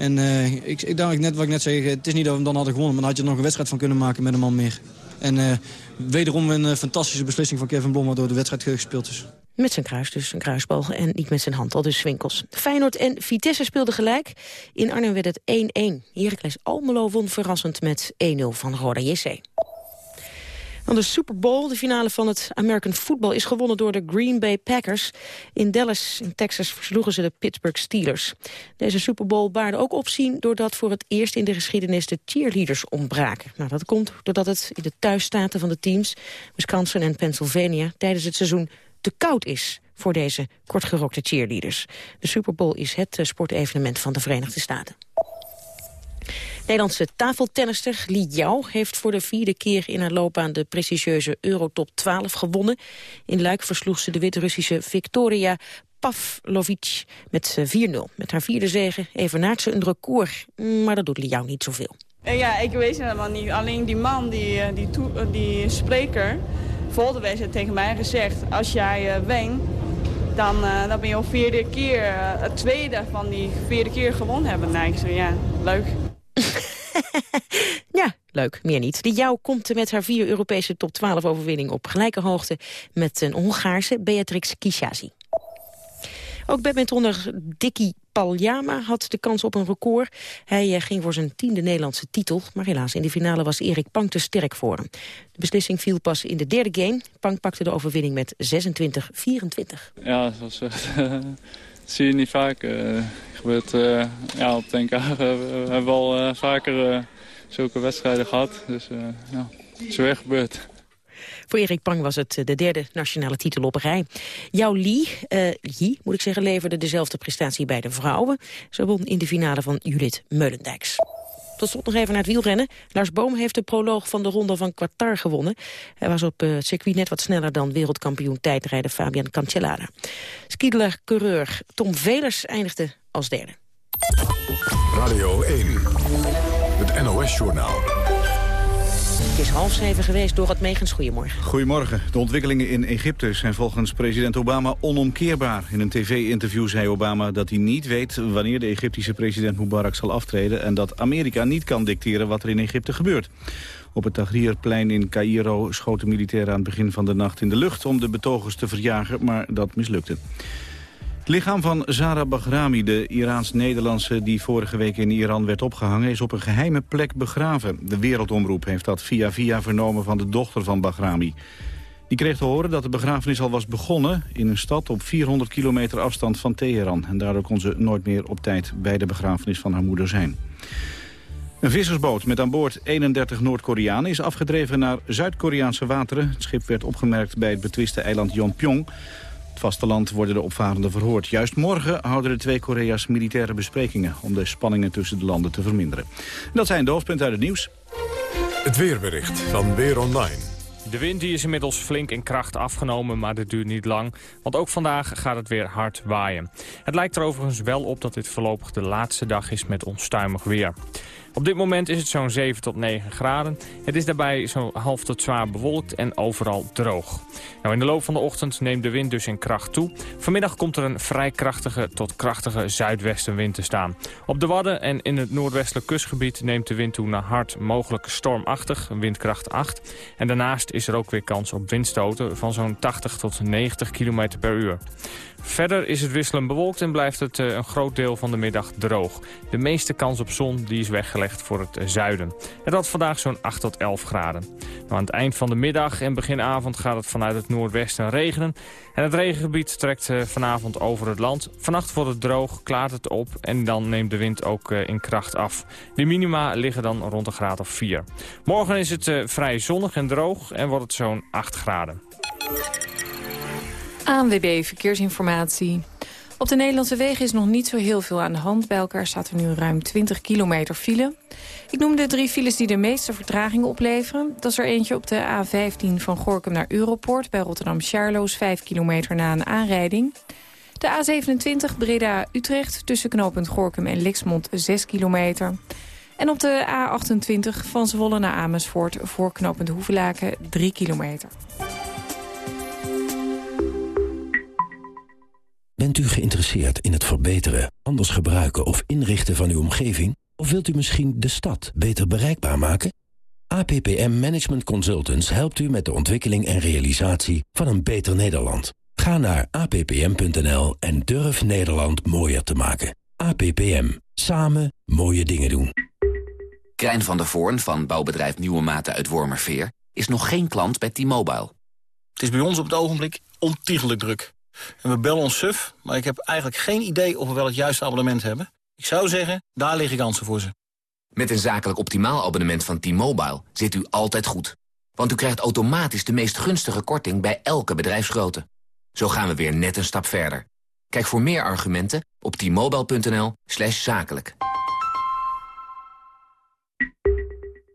En eh, ik, ik dacht net wat ik net zei, het is niet dat we hem dan hadden gewonnen... maar dan had je er nog een wedstrijd van kunnen maken met een man meer. En eh, wederom een eh, fantastische beslissing van Kevin Blom... waardoor de wedstrijd gespeeld is. Met zijn kruis dus, een kruisbal. En niet met zijn hand, al dus Swinkels. Feyenoord en Vitesse speelden gelijk. In Arnhem werd het 1-1. Heracles Almelo won verrassend met 1-0 van Roda JC. Dan de Super Bowl, de finale van het American Football... is gewonnen door de Green Bay Packers. In Dallas, in Texas, versloegen ze de Pittsburgh Steelers. Deze Super Bowl baarde ook opzien... doordat voor het eerst in de geschiedenis de cheerleaders ontbraken. Nou, dat komt doordat het in de thuisstaten van de teams... Wisconsin en Pennsylvania tijdens het seizoen te koud is voor deze kortgerokte cheerleaders. De Super Bowl is het eh, sportevenement van de Verenigde Staten. Nederlandse tafeltennister Li Yao heeft voor de vierde keer in haar loopbaan de prestigieuze Eurotop 12 gewonnen. In Luik versloeg ze de Wit-Russische Victoria Pavlovic met 4-0. Eh, met haar vierde zege evenaart ze een record, maar dat doet Li Yao niet zoveel. Eh, ja, ik weet het helemaal niet. Alleen die man, die, die, die spreker, Volderwijs heeft tegen mij gezegd... als jij wint, dan, dan ben je al vierde keer, het tweede van die vierde keer gewonnen hebben. Nou, ik zei, ja, leuk. <laughs> ja, leuk, meer niet. Die jou komt met haar vier Europese top 12 overwinning op gelijke hoogte met een Hongaarse Beatrix Kishazi. Ook badmintonner Dicky Paljama had de kans op een record. Hij eh, ging voor zijn tiende Nederlandse titel. Maar helaas, in de finale was Erik Pank te sterk voor hem. De beslissing viel pas in de derde game. Pank pakte de overwinning met 26-24. Ja, dat, was, <laughs> zie je niet vaak. Uh, gebeurt, uh, ja, op het NK <laughs> we hebben al vaker zulke wedstrijden gehad. Dus ja, het is weer gebeurd. Voor Erik Pang was het eh, de derde nationale titel op rij. Jouw Lee, moet ik zeggen, leverde dezelfde prestatie bij de vrouwen. Ze won in de finale van Judith Meulendijks. Tot slot nog even naar het wielrennen. Lars Boom heeft de proloog van de ronde van Qatar gewonnen. Hij was op het circuit net wat sneller dan wereldkampioen tijdrijder Fabian Cancellara. Skiedler-coureur Tom Velers eindigde als derde. Radio 1, het NOS-journaal. Het is half zeven geweest door het Megens. Goedemorgen. Goedemorgen. De ontwikkelingen in Egypte zijn volgens president Obama onomkeerbaar. In een tv-interview zei Obama dat hij niet weet wanneer de Egyptische president Mubarak zal aftreden... en dat Amerika niet kan dicteren wat er in Egypte gebeurt. Op het Tahrirplein in Cairo schoten militairen aan het begin van de nacht in de lucht... om de betogers te verjagen, maar dat mislukte. Lichaam van Zara Bahrami, de Iraans-Nederlandse die vorige week in Iran werd opgehangen, is op een geheime plek begraven. De Wereldomroep heeft dat via via vernomen van de dochter van Bahrami. Die kreeg te horen dat de begrafenis al was begonnen in een stad op 400 kilometer afstand van Teheran. En daardoor kon ze nooit meer op tijd bij de begrafenis van haar moeder zijn. Een vissersboot met aan boord 31 Noord-Koreanen is afgedreven naar Zuid-Koreaanse wateren. Het schip werd opgemerkt bij het betwiste eiland Yonpyong vasteland worden de opvarenden verhoord. Juist morgen houden de twee Korea's militaire besprekingen... om de spanningen tussen de landen te verminderen. dat zijn de hoofdpunten uit het nieuws. Het weerbericht van Weer Online. De wind die is inmiddels flink in kracht afgenomen, maar dat duurt niet lang. Want ook vandaag gaat het weer hard waaien. Het lijkt er overigens wel op dat dit voorlopig de laatste dag is met onstuimig weer. Op dit moment is het zo'n 7 tot 9 graden. Het is daarbij zo half tot zwaar bewolkt en overal droog. Nou, in de loop van de ochtend neemt de wind dus in kracht toe. Vanmiddag komt er een vrij krachtige tot krachtige zuidwestenwind te staan. Op de Wadden en in het noordwestelijk kustgebied neemt de wind toe naar hard, mogelijk stormachtig, windkracht 8. En daarnaast is er ook weer kans op windstoten van zo'n 80 tot 90 km per uur. Verder is het wisselend bewolkt en blijft het eh, een groot deel van de middag droog. De meeste kans op zon die is weggelegd voor het eh, zuiden. Het had vandaag zo'n 8 tot 11 graden. Nou, aan het eind van de middag en beginavond gaat het vanuit het noordwesten regenen. En het regengebied trekt eh, vanavond over het land. Vannacht wordt het droog, klaart het op en dan neemt de wind ook in kracht af. De minima liggen dan rond een graad of 4. Morgen is het vrij zonnig en droog en wordt het zo'n 8 graden. ANWB Verkeersinformatie. Op de Nederlandse wegen is nog niet zo heel veel aan de hand. Bij elkaar staat er nu ruim 20 kilometer file. Ik noem de drie files die de meeste vertragingen opleveren. Dat is er eentje op de A15 van Gorkum naar Europoort... bij Rotterdam-Charloes, 5 kilometer na een aanrijding. De A27 Breda-Utrecht tussen knooppunt Gorkum en Lixmond 6 kilometer. En op de A28 van Zwolle naar Amersfoort voor knooppunt Hoevelaken 3 kilometer. Bent u geïnteresseerd in het verbeteren, anders gebruiken of inrichten van uw omgeving? Of wilt u misschien de stad beter bereikbaar maken? APPM Management Consultants helpt u met de ontwikkeling en realisatie van een beter Nederland. Ga naar appm.nl en durf Nederland mooier te maken. APPM. Samen mooie dingen doen. Krijn van der Voorn van bouwbedrijf Nieuwe Maten uit Wormerveer is nog geen klant bij T-Mobile. Het is bij ons op het ogenblik ontiegelijk druk. En we bellen ons suf, maar ik heb eigenlijk geen idee of we wel het juiste abonnement hebben. Ik zou zeggen, daar liggen kansen voor ze. Met een zakelijk optimaal abonnement van T-Mobile zit u altijd goed. Want u krijgt automatisch de meest gunstige korting bij elke bedrijfsgrootte. Zo gaan we weer net een stap verder. Kijk voor meer argumenten op t-mobile.nl zakelijk.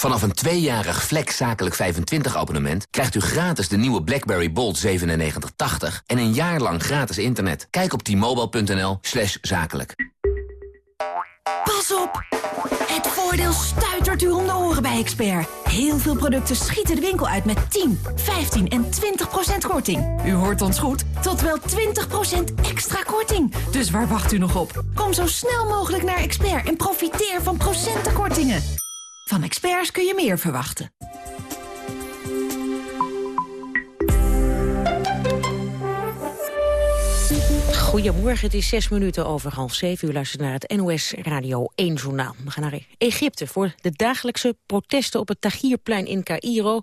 Vanaf een tweejarig Flex Zakelijk 25 abonnement krijgt u gratis de nieuwe BlackBerry Bold 9780 en een jaar lang gratis internet. Kijk op t-mobile.nl slash zakelijk. Pas op! Het voordeel stuitert u om de oren bij Expert. Heel veel producten schieten de winkel uit met 10, 15 en 20% korting. U hoort ons goed, tot wel 20% extra korting. Dus waar wacht u nog op? Kom zo snel mogelijk naar Expert en profiteer van procentenkortingen. Van experts kun je meer verwachten. Goedemorgen, het is zes minuten over half zeven. U luistert naar het NOS Radio 1 Journaal. We gaan naar Egypte voor de dagelijkse protesten op het Tahrirplein in Cairo.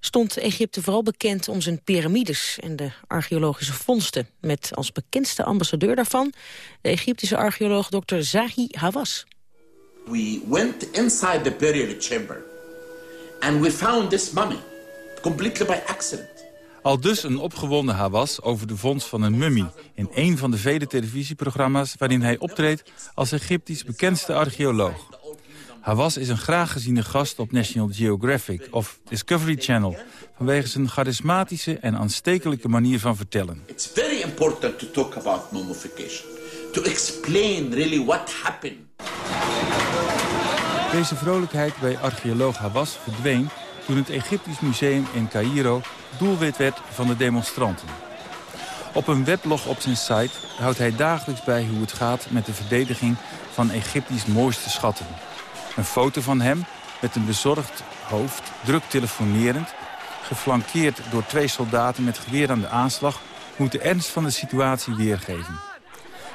Stond Egypte vooral bekend om zijn piramides en de archeologische vondsten. Met als bekendste ambassadeur daarvan de Egyptische archeoloog Dr. Zahi Hawass. We went inside the burial chamber and we found this mummy completely by accident. Al dus een opgewonden Hawas over de vondst van een mummie... in een van de vele televisieprogramma's waarin hij optreedt... als Egyptisch bekendste archeoloog. Hawas is een graag geziene gast op National Geographic of Discovery Channel... vanwege zijn charismatische en aanstekelijke manier van vertellen. It's very important to talk about mummification. To explain really what happened. Deze vrolijkheid bij archeoloog Hawas verdween toen het Egyptisch Museum in Cairo doelwit werd van de demonstranten. Op een weblog op zijn site houdt hij dagelijks bij hoe het gaat met de verdediging van Egyptisch mooiste schatten. Een foto van hem met een bezorgd hoofd, druk telefonerend, geflankeerd door twee soldaten met geweer aan de aanslag, moet de ernst van de situatie weergeven.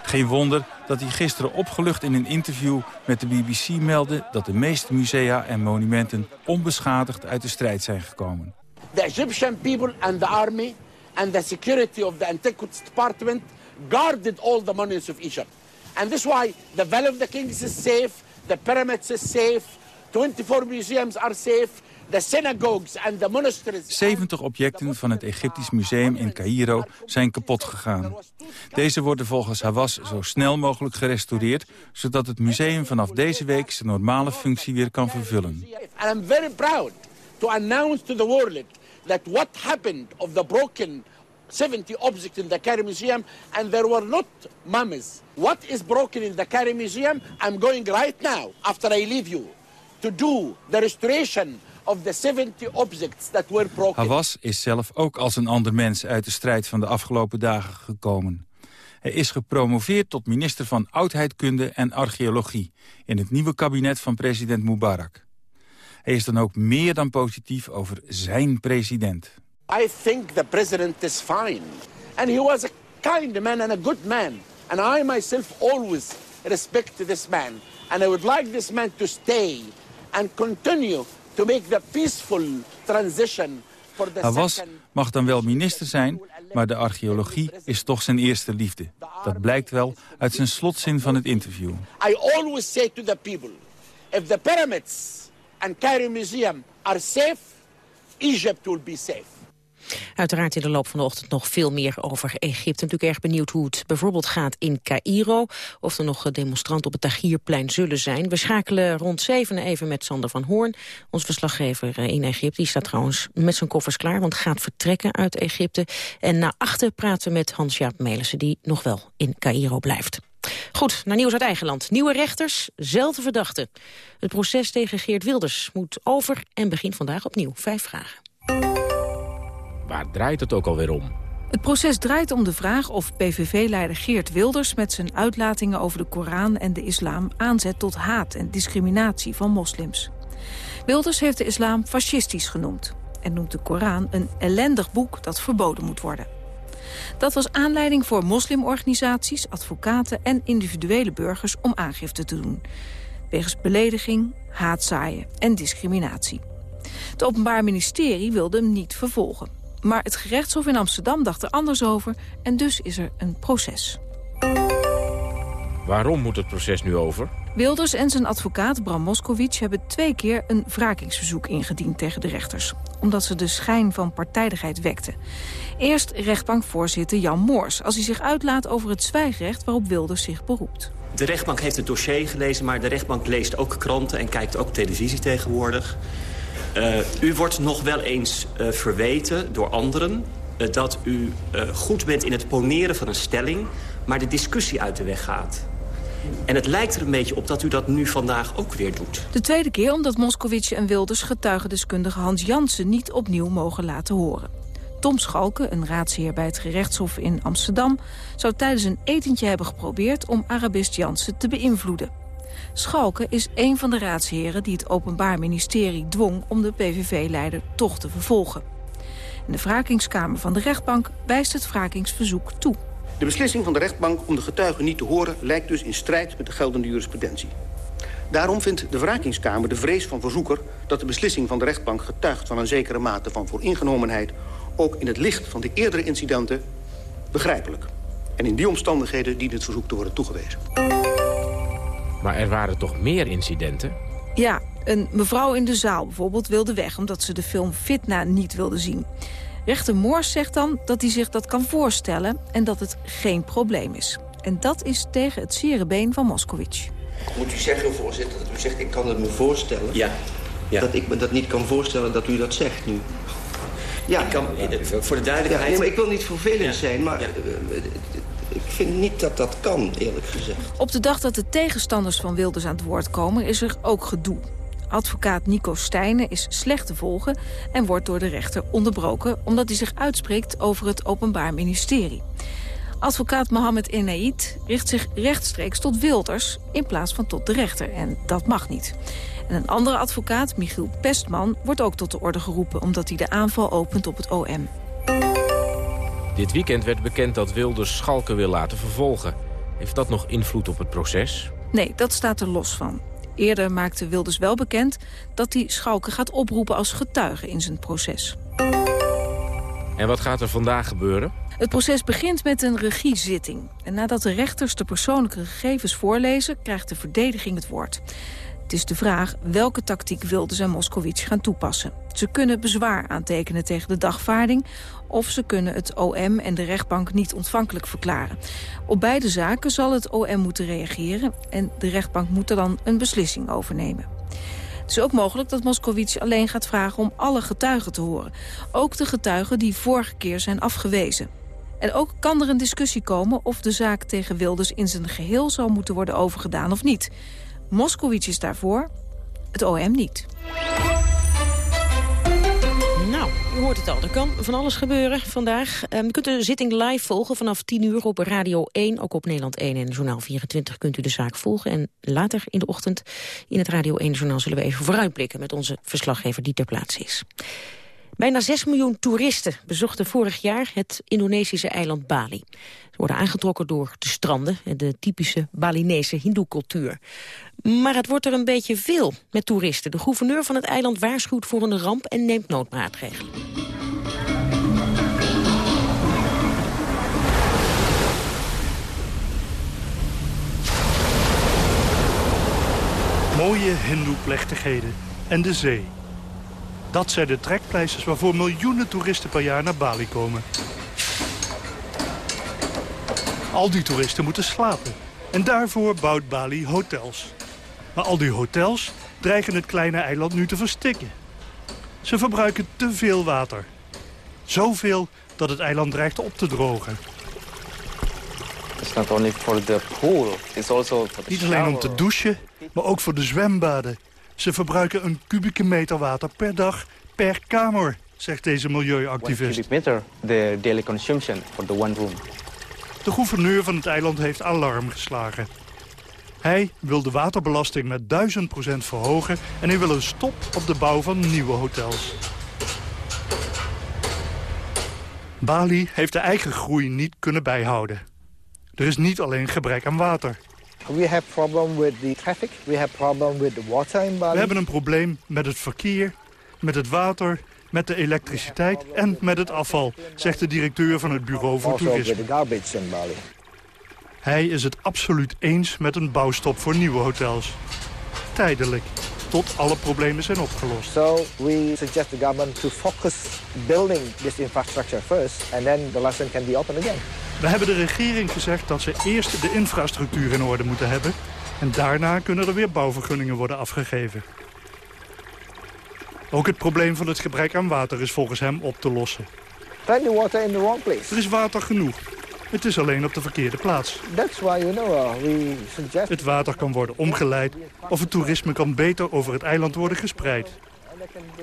Geen wonder dat hij gisteren opgelucht in een interview met de BBC meldde... dat de meeste musea en monumenten onbeschadigd uit de strijd zijn gekomen. The Egyptian people and the army and the security of the Antiquities Department guarded all the monuments of Egypt. And this is why the Valley of the Kings is safe, the pyramids is safe, 24 museums are safe, the synagogues and the monasteries... 70 objecten van het Egyptisch Museum in Cairo zijn kapot gegaan. Deze worden volgens Hawas zo snel mogelijk gerestaureerd... zodat het museum vanaf deze week zijn normale functie weer kan vervullen. And I'm very proud to announce to the world that what happened of the broken 70 objects in the Cairo Museum, and there were not mummies. What is broken in the Cairo Museum, I'm going right now, after I leave you, to do the restoration of the 70 objects that were broken. Hawas is zelf ook als een ander mens uit de strijd van de afgelopen dagen gekomen. Hij is gepromoveerd tot minister van Oudheidkunde en Archeologie... in het nieuwe kabinet van president Mubarak. Hij is dan ook meer dan positief over zijn president. I think the president is fine. And he was a kind man and a good man. And I myself always respect this man. And I would like this man to stay and continue to make the peaceful transition for the Hawas second... mag dan wel minister zijn, maar de archeologie is toch zijn eerste liefde. Dat blijkt wel uit zijn slotzin van het interview. I always say to the people, if the pyramids and Cairo Museum are safe, Egypt will be safe. Uiteraard in de loop van de ochtend nog veel meer over Egypte. Natuurlijk erg benieuwd hoe het bijvoorbeeld gaat in Cairo. Of er nog demonstranten op het Tahrirplein zullen zijn. We schakelen rond zeven even met Sander van Hoorn. Ons verslaggever in Egypte. Die staat trouwens met zijn koffers klaar. Want gaat vertrekken uit Egypte. En na achter praten we met Hans-Jaap Melissen. Die nog wel in Cairo blijft. Goed, naar nieuws uit eigen land. Nieuwe rechters, zelfde verdachten. Het proces tegen Geert Wilders moet over en begint vandaag opnieuw. Vijf vragen. Waar draait het ook alweer om? Het proces draait om de vraag of PVV-leider Geert Wilders... met zijn uitlatingen over de Koran en de islam aanzet tot haat en discriminatie van moslims. Wilders heeft de islam fascistisch genoemd en noemt de Koran een ellendig boek dat verboden moet worden. Dat was aanleiding voor moslimorganisaties, advocaten en individuele burgers om aangifte te doen. Wegens belediging, haatzaaien en discriminatie. Het Openbaar Ministerie wilde hem niet vervolgen. Maar het gerechtshof in Amsterdam dacht er anders over en dus is er een proces. Waarom moet het proces nu over? Wilders en zijn advocaat Bram Moskowitz hebben twee keer een wrakingsverzoek ingediend tegen de rechters. Omdat ze de schijn van partijdigheid wekten. Eerst rechtbankvoorzitter Jan Moors, als hij zich uitlaat over het zwijgrecht waarop Wilders zich beroept. De rechtbank heeft het dossier gelezen, maar de rechtbank leest ook kranten en kijkt ook televisie tegenwoordig. Uh, u wordt nog wel eens uh, verweten door anderen uh, dat u goed bent in het poneren van een stelling, maar de discussie uit de weg gaat. En het lijkt er een beetje op dat u dat nu vandaag ook weer doet. De tweede keer omdat Moskowitz en Wilders getuigendeskundige Hans Jansen niet opnieuw mogen laten horen. Tom Schalke, een raadsheer bij het gerechtshof in Amsterdam... zou tijdens een etentje hebben geprobeerd om Arabist Jansen te beïnvloeden. Schalke is een van de raadsheren die het Openbaar Ministerie dwong... om de PVV-leider toch te vervolgen. De wrakingskamer van de rechtbank wijst het wrakingsverzoek toe. De beslissing van de rechtbank om de getuigen niet te horen... lijkt dus in strijd met de geldende jurisprudentie. Daarom vindt de wrakingskamer de vrees van verzoeker... dat de beslissing van de rechtbank getuigt van een zekere mate van vooringenomenheid... ook in het licht van de eerdere incidenten begrijpelijk. En in die omstandigheden dient het verzoek te worden toegewezen. Maar er waren toch meer incidenten? Ja, een mevrouw in de zaal bijvoorbeeld wilde weg... omdat ze de film Fitna niet wilde zien. Rechter Moors zegt dan dat hij zich dat kan voorstellen... en dat het geen probleem is. En dat is tegen het zere been van Moskowitz. Moet u zeggen, voorzitter, dat u zegt ik kan het me voorstellen? Ja. ja. Dat ik me dat niet kan voorstellen dat u dat zegt nu. Ja, ik kan, voor de duidelijkheid... Ja, nee, maar ik wil niet vervelend zijn, maar ja. Ik vind niet dat dat kan, eerlijk gezegd. Op de dag dat de tegenstanders van Wilders aan het woord komen... is er ook gedoe. Advocaat Nico Stijnen is slecht te volgen en wordt door de rechter onderbroken... omdat hij zich uitspreekt over het Openbaar Ministerie. Advocaat Mohammed Enaid richt zich rechtstreeks tot Wilders... in plaats van tot de rechter, en dat mag niet. En een andere advocaat, Michiel Pestman, wordt ook tot de orde geroepen... omdat hij de aanval opent op het OM. Dit weekend werd bekend dat Wilders Schalke wil laten vervolgen. Heeft dat nog invloed op het proces? Nee, dat staat er los van. Eerder maakte Wilders wel bekend dat hij Schalke gaat oproepen als getuige in zijn proces. En wat gaat er vandaag gebeuren? Het proces begint met een regiezitting. En nadat de rechters de persoonlijke gegevens voorlezen... krijgt de verdediging het woord. Het is de vraag welke tactiek Wilders en Moskowitz gaan toepassen. Ze kunnen bezwaar aantekenen tegen de dagvaarding... of ze kunnen het OM en de rechtbank niet ontvankelijk verklaren. Op beide zaken zal het OM moeten reageren... en de rechtbank moet er dan een beslissing over nemen. Het is ook mogelijk dat Moskowitz alleen gaat vragen om alle getuigen te horen. Ook de getuigen die vorige keer zijn afgewezen. En ook kan er een discussie komen of de zaak tegen Wilders in zijn geheel zou moeten worden overgedaan of niet. Moskowitz is daarvoor, het OM niet. Nou, u hoort het al. Er kan van alles gebeuren vandaag. Um, u kunt de zitting live volgen vanaf 10 uur op Radio 1. Ook op Nederland 1 en Journaal 24 kunt u de zaak volgen. En later in de ochtend in het Radio 1-journaal zullen we even vooruitblikken... met onze verslaggever die ter plaatse is. Bijna 6 miljoen toeristen bezochten vorig jaar het Indonesische eiland Bali. Ze worden aangetrokken door de stranden en de typische Balinese hindoe-cultuur. Maar het wordt er een beetje veel met toeristen. De gouverneur van het eiland waarschuwt voor een ramp en neemt noodmaatregelen. Mooie hindoe-plechtigheden en de zee. Dat zijn de trekpleisters waarvoor miljoenen toeristen per jaar naar Bali komen. Al die toeristen moeten slapen. En daarvoor bouwt Bali hotels. Maar al die hotels dreigen het kleine eiland nu te verstikken. Ze verbruiken te veel water. Zoveel dat het eiland dreigt op te drogen. It's not only for the pool, it's also for the Niet alleen om te douchen, maar ook voor de zwembaden. Ze verbruiken een kubieke meter water per dag per kamer. zegt deze milieuactivist. meter the daily consumption for the one room. De gouverneur van het eiland heeft alarm geslagen. Hij wil de waterbelasting met 1000% verhogen... en hij wil een stop op de bouw van nieuwe hotels. Bali heeft de eigen groei niet kunnen bijhouden. Er is niet alleen gebrek aan water. We have problem with the traffic. We have problem with the water in Bali. We hebben een probleem met het verkeer, met het water, met de elektriciteit en met het afval, zegt de directeur van het Bureau voor Toerisme. the garbage in Bali. Hij is het absoluut eens met een bouwstop voor nieuwe hotels. Tijdelijk, tot alle problemen zijn opgelost. So we suggest the government to focus building this infrastructure first, and then the lesson can be open again. We hebben de regering gezegd dat ze eerst de infrastructuur in orde moeten hebben... en daarna kunnen er weer bouwvergunningen worden afgegeven. Ook het probleem van het gebrek aan water is volgens hem op te lossen. Plenty water in the wrong place. Er is water genoeg. Het is alleen op de verkeerde plaats. That's why, you know, uh, we suggest... Het water kan worden omgeleid of het toerisme kan beter over het eiland worden gespreid.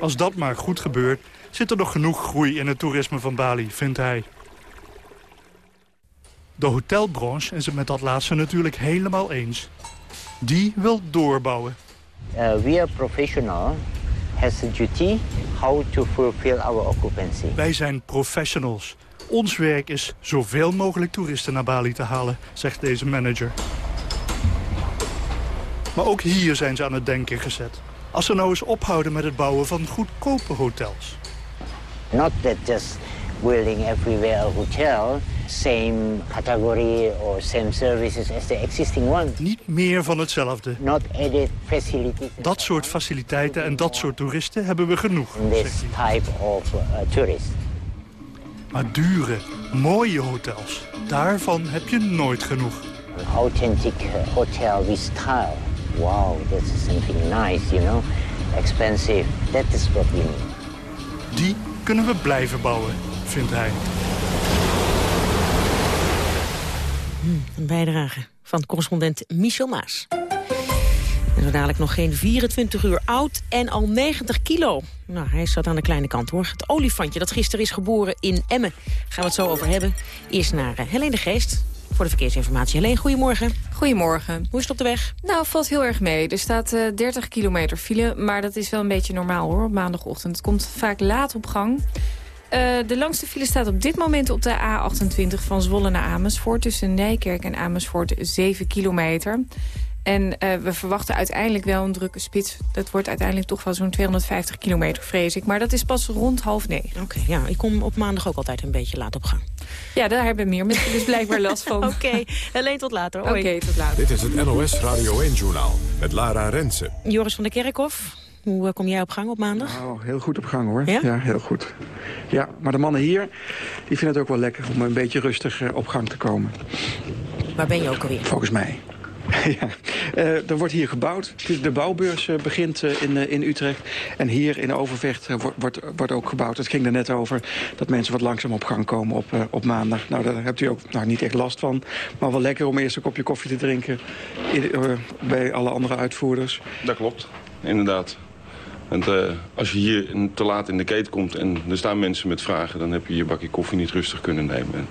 Als dat maar goed gebeurt, zit er nog genoeg groei in het toerisme van Bali, vindt hij. De hotelbranche is het met dat laatste natuurlijk helemaal eens. Die wil doorbouwen. Uh, we are professional has a duty how to fulfill our occupancy. Wij zijn professionals. Ons werk is zoveel mogelijk toeristen naar Bali te halen, zegt deze manager. Maar ook hier zijn ze aan het denken gezet. Als ze nou eens ophouden met het bouwen van goedkope hotels. Not that just building everywhere a hotel, same category or same services as the existing one. Niet meer van hetzelfde. Not added facilities. Dat soort faciliteiten en dat soort toeristen hebben we genoeg. this type of uh, tourist. Maar dure, mooie hotels, daarvan heb je nooit genoeg. An authentic uh, hotel with style. Wow, that's something nice, you know. Expensive. That is what we need. Die kunnen we blijven bouwen, vindt hij. Een bijdrage van correspondent Michel Maas. En zo dadelijk nog geen 24 uur oud en al 90 kilo. Nou, hij zat aan de kleine kant hoor. Het olifantje dat gisteren is geboren in Emmen. Gaan we het zo over hebben. Eerst naar uh, Helene de Geest voor de verkeersinformatie. Helene, goedemorgen. Goedemorgen. Hoe is het op de weg? Nou, valt heel erg mee. Er staat eh 30 kilometer file, maar dat is wel een beetje normaal hoor, op maandagochtend. Het komt vaak laat op gang. Eh, de langste file staat op dit moment op de A28 van Zwolle naar Amersfoort... tussen Nijkerk en Amersfoort 7 kilometer. En eh, we verwachten uiteindelijk wel een drukke spits. Dat wordt uiteindelijk toch wel zo'n 250 kilometer, vrees ik. Maar dat is pas rond half negen. Oké, ja, ik kom op maandag ook altijd een beetje laat op gang. Ja, daar hebben meer mensen dus blijkbaar last van. <laughs> Oké, alleen tot later. Oké, tot later. Dit is het NOS Radio 1-journaal met Lara Rensen. Joris van der Kerkhof, hoe eh, kom jij op gang op maandag? Oh, heel goed op gang hoor. Ja? heel goed. Ja, maar de mannen hier, die vinden het ook wel lekker om een beetje rustig eh, op gang te komen. Waar ben je ook alweer? Volgens mij. <laughs> ja. Eh, er wordt hier gebouwd. De bouwbeurs eh, begint eh, in, in Utrecht. En hier in Overvecht wordt, wordt, wordt ook gebouwd. Het ging er net over dat mensen wat langzaam op gang komen op, op maandag. Nou, daar hebt u ook nou, niet echt last van. Maar wel lekker om eerst een kopje koffie te drinken in- bij alle andere uitvoerders. Dat klopt, inderdaad. Want als je hier te laat in de keten komt en er staan mensen met vragen... dan heb je je bakje koffie niet rustig kunnen nemen. En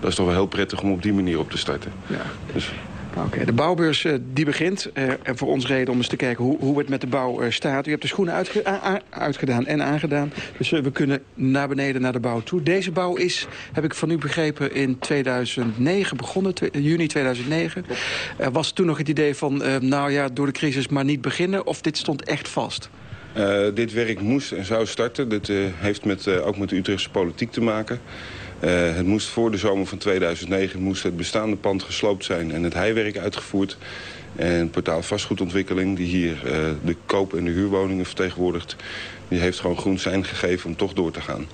dat is toch wel heel prettig om op die manier op te starten. Ja. Dus Oké, de bouwbeurs eh, die begint. eh, en voor ons reden om eens te kijken hoe, hoe het met de bouw eh, staat. U hebt de schoenen uitge- uitgedaan en aangedaan. Dus we kunnen naar beneden naar de bouw toe. Deze bouw is, heb ik van u begrepen, in 2009 begonnen. juni 2009. Er was toen nog het idee van, nou ja, door de crisis maar niet beginnen. Of dit stond echt vast? dit werk moest en zou starten. Dit heeft met, ook met de Utrechtse politiek te maken. Eh, het moest voor de zomer van 2009 moest het bestaande pand gesloopt zijn... en het heiwerk uitgevoerd. En portaal vastgoedontwikkeling, die hier eh, de koop- en de huurwoningen vertegenwoordigt... die heeft gewoon groen zijn gegeven om toch door te gaan.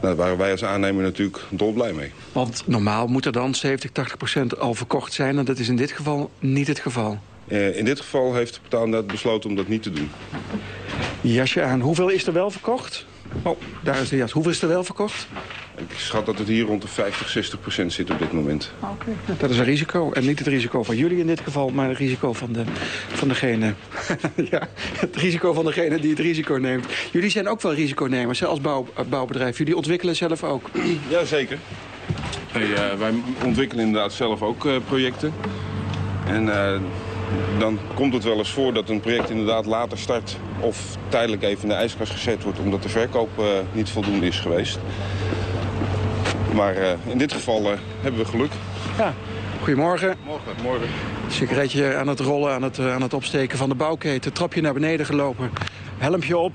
Nou, daar waren wij als aannemer natuurlijk dolblij mee. Want normaal moet er dan 70, 80 procent al verkocht zijn. En dat is in dit geval niet het geval. Eh, in dit geval heeft de portaal inderdaad besloten om dat niet te doen. Jasje aan. Hoeveel is er wel verkocht? Oh, daar is de jas. Hoeveel is er wel verkocht? Ik schat dat het hier rond de 50, 60 procent zit op dit moment. Oké. Dat is een risico. En niet het risico van jullie in dit geval, maar het risico van, de, van degene... <laughs> ja, het risico van degene die het risico neemt. Jullie zijn ook wel risiconemers hè, als bouw, bouwbedrijf. Jullie ontwikkelen zelf ook. <clears throat> Jazeker. Hey, uh, wij ontwikkelen inderdaad zelf ook uh, projecten. En uh, dan komt het wel eens voor dat een project inderdaad later start... of tijdelijk even in de ijskast gezet wordt... omdat de verkoop niet voldoende is geweest. Maar in dit geval hebben we geluk. Ja. Goedemorgen. Morgen. Morgen. Sigaretje aan het rollen, aan het, aan het opsteken van de bouwketen. Trapje naar beneden gelopen. Helmpje op.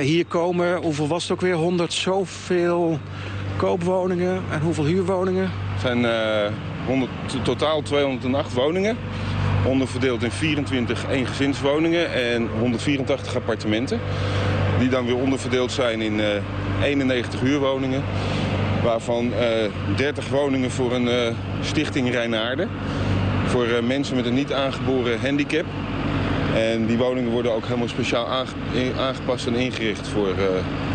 hier komen, hoeveel was het ook weer? 100 zoveel koopwoningen en hoeveel huurwoningen? Het zijn uh, 100, totaal 208 woningen. Onderverdeeld in 24 eengezinswoningen en 184 appartementen. Die dan weer onderverdeeld zijn in uh, 91 huurwoningen. Waarvan uh, 30 woningen voor een uh, stichting Rijnaarde. Voor mensen met een niet aangeboren handicap. En die woningen worden ook helemaal speciaal aangepast en ingericht voor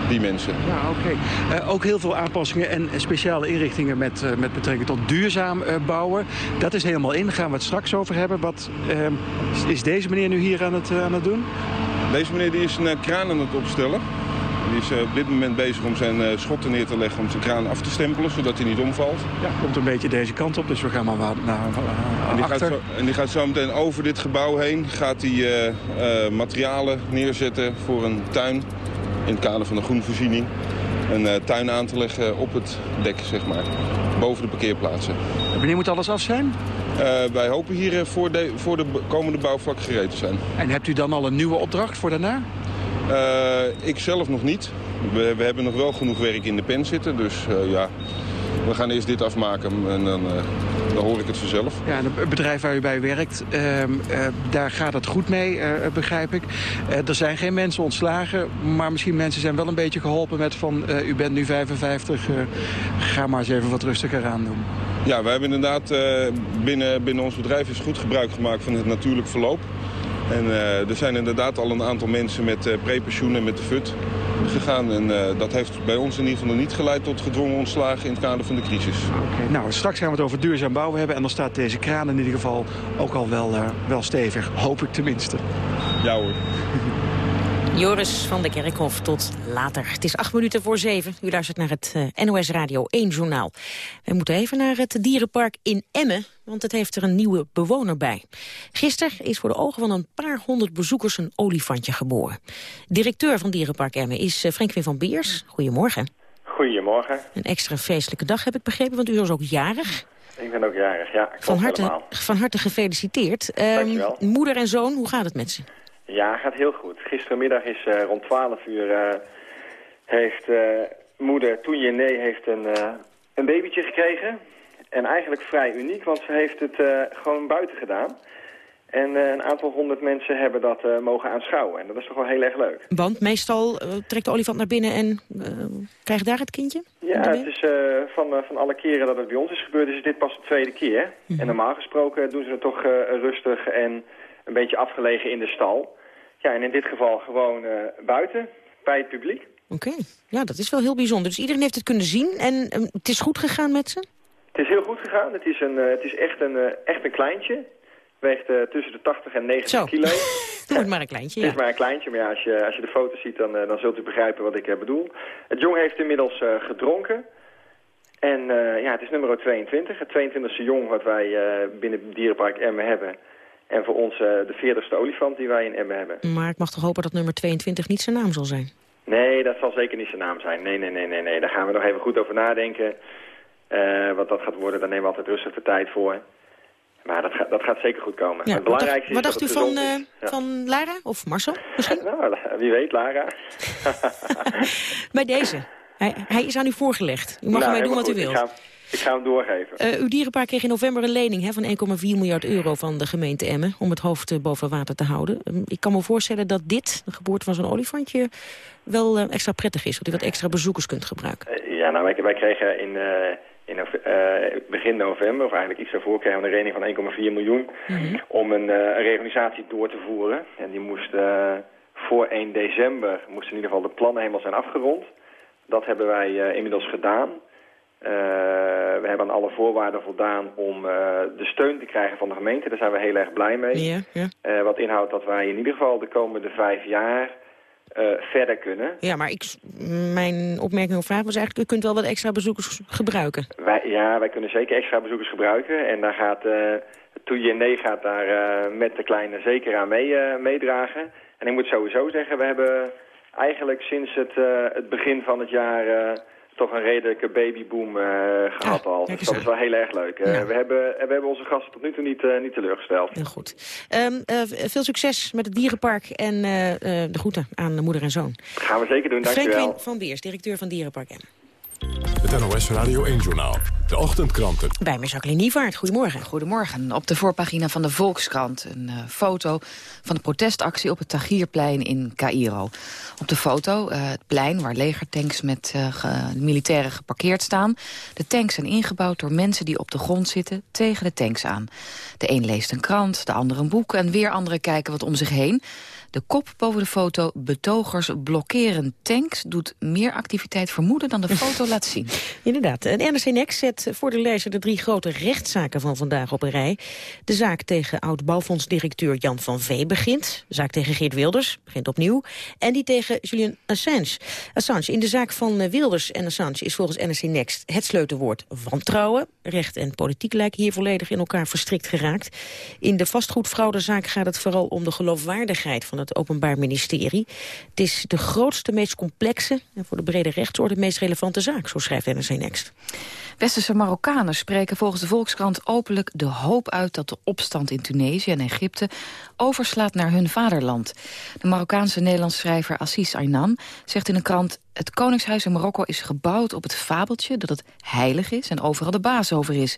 die mensen. Ja, oké. Okay. Uh, ook heel veel aanpassingen en speciale inrichtingen met, uh, met betrekking tot duurzaam bouwen. Dat is helemaal in, daar gaan we het straks over hebben. Wat is deze meneer nu hier aan het, aan het doen? Deze meneer die is een kraan aan het opstellen. Die is op dit moment bezig om zijn schotten neer te leggen om zijn kraan af te stempelen, zodat hij niet omvalt. Ja, komt een beetje deze kant op, dus we gaan maar naar, naar en die, gaat zo, en die gaat zo meteen over dit gebouw heen, gaat hij uh, uh, materialen neerzetten voor een tuin in het kader van de groenvoorziening. Een uh, tuin aan te leggen op het dek, zeg maar, boven de parkeerplaatsen. En wanneer moet alles af zijn? wij hopen hier voor de, voor de komende bouwvlak gereed te zijn. En hebt u dan al een nieuwe opdracht voor daarna? Uh, ik zelf nog niet. We, we, hebben nog wel genoeg werk in de pen zitten. Dus uh, ja, we gaan eerst dit afmaken en dan, uh, dan hoor ik het vanzelf. Ja, en het bedrijf waar u bij werkt, daar gaat het goed mee, begrijp ik. er zijn geen mensen ontslagen, maar misschien mensen zijn wel een beetje geholpen met van... u bent nu 55, ga maar eens even wat rustiger aan doen. Ja, wij hebben inderdaad binnen, binnen ons bedrijf is goed gebruik gemaakt van het natuurlijk verloop. En uh, er zijn inderdaad al een aantal mensen met uh, prepensioen en met de FUT gegaan. En uh, dat heeft bij ons in ieder geval niet geleid tot gedwongen ontslagen in het kader van de crisis. Okay, nou, straks gaan we het over duurzaam bouwen hebben. En dan staat deze kraan in ieder geval ook al wel, wel stevig. Hoop ik tenminste. Ja hoor. <laughs> Joris van de Kerkhof, tot later. Het is acht minuten voor zeven. U luistert naar het uh, NOS Radio 1 journaal. We moeten even naar het dierenpark in Emmen, want het heeft er een nieuwe bewoner bij. Gisteren is voor de ogen van een paar honderd bezoekers een olifantje geboren. Directeur van Dierenpark Emmen is uh, Frankwin van Beers. Goedemorgen. Goedemorgen. Een extra feestelijke dag heb ik begrepen, want u was ook jarig. Ik ben ook jarig, ja. Van harte, van harte gefeliciteerd. Um, moeder en zoon, hoe gaat het met ze? Ja, gaat heel goed. Gistermiddag is uh, rond 12 uur uh, heeft uh, moeder Toenje Nee heeft een, een babytje gekregen. En eigenlijk vrij uniek, want ze heeft het gewoon buiten gedaan. En een aantal honderd mensen hebben dat mogen aanschouwen. En dat is toch wel heel erg leuk. Want meestal trekt de olifant naar binnen en krijgt daar het kindje? Ja, het is van, van alle keren dat het bij ons is gebeurd, is dit pas de tweede keer. Mm -hmm. En normaal gesproken doen ze het toch rustig en een beetje afgelegen in de stal. Ja, en in dit geval gewoon uh, buiten, bij het publiek. Oké, okay. ja, dat is wel heel bijzonder. Dus iedereen heeft het kunnen zien en um, het is goed gegaan met ze? Het is heel goed gegaan. Het is, een, uh, het is echt, een, uh, echt een kleintje. Weegt tussen de 80 en 90 Zo. kilo. <laughs> Het wordt maar een kleintje, ja. Het is maar een kleintje, maar ja, als je, als je de foto's ziet, dan, dan zult u begrijpen wat ik bedoel. Het jong heeft inmiddels gedronken. En ja, het is nummer 22. Het 22e jong wat wij binnen het dierenpark Emmen hebben. En voor ons uh, de veertigste olifant die wij in Emmen hebben. Maar ik mag toch hopen dat nummer 22 niet zijn naam zal zijn? Nee, dat zal zeker niet zijn naam zijn. Nee, nee, nee, nee, nee. Daar gaan we nog even goed over nadenken. Uh, wat dat gaat worden, daar nemen we altijd rustig de tijd voor. Maar dat, gaat, dat gaat zeker goed komen. Ja, het belangrijkste wat dacht, is wat dat dacht u van, uh, ja. van Lara of Marcel misschien? <laughs> nou, wie weet, Lara. <laughs> Bij deze. Hij, hij, is aan u voorgelegd. U mag nou, ermee doen wat goed. u wilt. Ik ga, hem doorgeven. Uh, uw dierenpark kreeg in november een lening hè, van 1,4 miljard euro van de gemeente Emmen... om het hoofd boven water te houden. Uh, ik kan me voorstellen dat dit, de geboorte van zo'n olifantje... wel uh, extra prettig is, dat u wat extra bezoekers kunt gebruiken. ja, nou, wij, wij kregen in, in begin november, of eigenlijk iets daarvoor... kregen we een lening van 1,4 miljoen... Mhm. om een, een reorganisatie door te voeren. En die moest voor 1 december moesten in ieder geval de plannen helemaal zijn afgerond. Dat hebben wij inmiddels gedaan. We hebben aan alle voorwaarden voldaan om de steun te krijgen van de gemeente. Daar zijn we heel erg blij mee. Ja, ja. wat inhoudt dat wij in ieder geval de komende vijf jaar verder kunnen. Ja, maar ik, mijn opmerking of vraag was eigenlijk... u kunt wel wat extra bezoekers gebruiken. Wij, ja, wij kunnen zeker extra bezoekers gebruiken. En daar gaat nee gaat daar met de kleine zeker aan mee, meedragen. En ik moet sowieso zeggen, we hebben eigenlijk sinds het, het begin van het jaar toch een redelijke babyboom uh, gehad al. Dus dat is wel heel erg leuk. Uh, we, hebben, we hebben onze gasten tot nu toe niet, uh, niet teleurgesteld. Heel goed. Um, veel succes met het dierenpark en de groeten aan de moeder en zoon. gaan we zeker doen, dankjewel. Frank van Beers, directeur van Dierenpark M. Het NOS Radio 1-journaal. De ochtendkranten. Bij me Jacqueline Nievaart. Goedemorgen. Goedemorgen. Op de voorpagina van de Volkskrant een uh, foto van de protestactie op het Tahrirplein in Cairo. Op de foto uh, het plein waar legertanks met uh, militairen geparkeerd staan. De tanks zijn ingebouwd door mensen die op de grond zitten tegen de tanks aan. De een leest een krant, de ander een boek en weer anderen kijken wat om zich heen. De kop boven de foto betogers blokkeren tanks... doet meer activiteit vermoeden dan de <laughs> foto laat zien. Inderdaad. En NRC Next zet voor de lezer de drie grote rechtszaken van vandaag op een rij. De zaak tegen oud-bouwfondsdirecteur Jan van Vee begint. De zaak tegen Geert Wilders begint opnieuw. En die tegen Julian Assange. Assange, in de zaak van eh, Wilders en Assange is volgens NRC Next het sleutelwoord wantrouwen. Recht en politiek lijken hier volledig in elkaar verstrikt geraakt. In de vastgoedfraudezaak gaat het vooral om de geloofwaardigheid van het Openbaar Ministerie. Het is de grootste, meest complexe en voor de brede rechtsorde meest relevante zaak, zo schrijft NRC Next. Westerse Marokkanen spreken volgens de Volkskrant openlijk de hoop uit dat de opstand in Tunesië en Egypte overslaat naar hun vaderland. De Marokkaanse Nederlands schrijver Assis Aynan zegt in een krant... het Koningshuis in Marokko is gebouwd op het fabeltje dat het heilig is en overal de baas over is.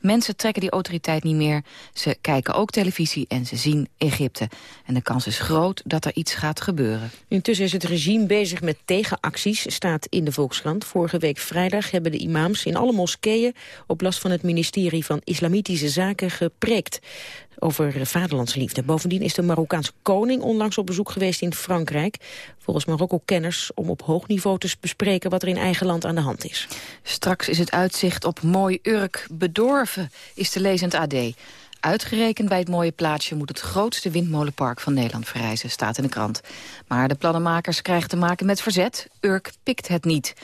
Mensen trekken die autoriteit niet meer. Ze kijken ook televisie en ze zien Egypte. En de kans is groot dat er iets gaat gebeuren. Intussen is het regime bezig met tegenacties, staat in de Volkskrant. Vorige week vrijdag hebben de imams in alle moskeeën... op last van het ministerie van Islamitische Zaken gepreekt over vaderlandsliefde. Bovendien is de Marokkaanse koning onlangs op bezoek geweest in Frankrijk. Volgens Marokko-kenners om op hoog niveau te bespreken wat er in eigen land aan de hand is. Straks is het uitzicht op mooi Urk bedorven, is te lezen in het AD. Uitgerekend bij het mooie plaatsje moet het grootste windmolenpark van Nederland verrijzen, staat in de krant. Maar de plannenmakers krijgen te maken met verzet. Urk pikt het niet.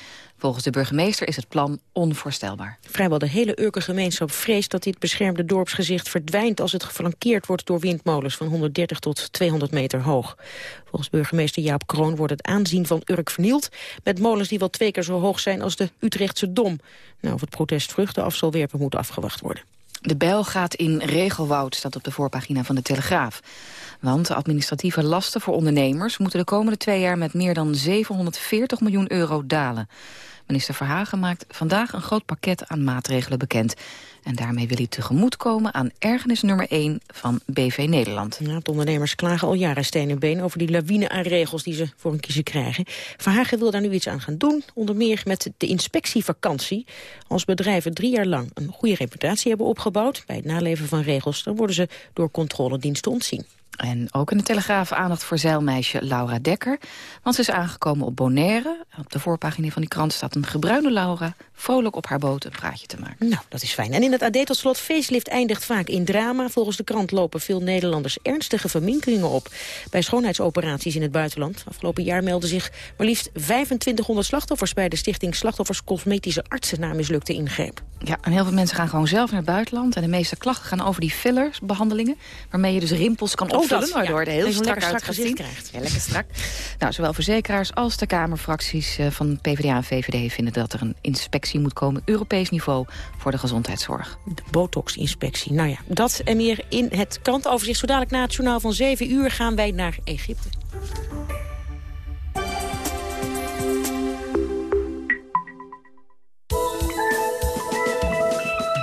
Volgens de burgemeester is het plan onvoorstelbaar. Vrijwel de hele Urke-gemeenschap vreest dat dit beschermde dorpsgezicht verdwijnt... als het geflankeerd wordt door windmolens van 130 tot 200 meter hoog. Volgens burgemeester Jaap Kroon wordt het aanzien van Urk vernield... met molens die wel twee keer zo hoog zijn als de Utrechtse Dom. Nou, of het protest vruchten af zal werpen moet afgewacht worden. De bijl gaat in regelwoud, staat op de voorpagina van de Telegraaf. Want de administratieve lasten voor ondernemers... moeten de komende twee jaar met meer dan 740 miljoen euro dalen. Minister Verhagen maakt vandaag een groot pakket aan maatregelen bekend. En daarmee wil hij tegemoetkomen aan ergernis nummer 1 van BV Nederland. Ja, de ondernemers klagen al jaren steen en been over die lawine aan regels die ze voor een kiezer krijgen. Verhagen wil daar nu iets aan gaan doen, onder meer met de inspectievakantie. Als bedrijven drie jaar lang een goede reputatie hebben opgebouwd bij het naleven van regels, dan worden ze door controlediensten ontzien. En ook in de Telegraaf aandacht voor zeilmeisje Laura Dekker. Want ze is aangekomen op Bonaire. Op de voorpagina van die krant staat een gebruine Laura... vrolijk op haar boot een praatje te maken. Nou, dat is fijn. En in het AD tot slot, facelift eindigt vaak in drama. Volgens de krant lopen veel Nederlanders ernstige verminkelingen op... bij schoonheidsoperaties in het buitenland. Afgelopen jaar melden zich maar liefst 2500 slachtoffers... bij de stichting Slachtoffers Cosmetische Artsen... na mislukte ingreep. Ja, en heel veel mensen gaan gewoon zelf naar het buitenland. En de meeste klachten gaan over die fillersbehandelingen... waarmee je dus rimpels kan opvullen, dat, waardoor ja. heel strak uit gezicht krijgt. Ja, lekker strak. <laughs> nou, zowel verzekeraars als de Kamerfracties eh, van PvdA en VVD... vinden dat er een inspectie moet komen, Europees niveau... voor de gezondheidszorg. De botox-inspectie. Nou ja, dat en meer in het krantoverzicht. Zo dadelijk na het journaal van 7 uur gaan wij naar Egypte.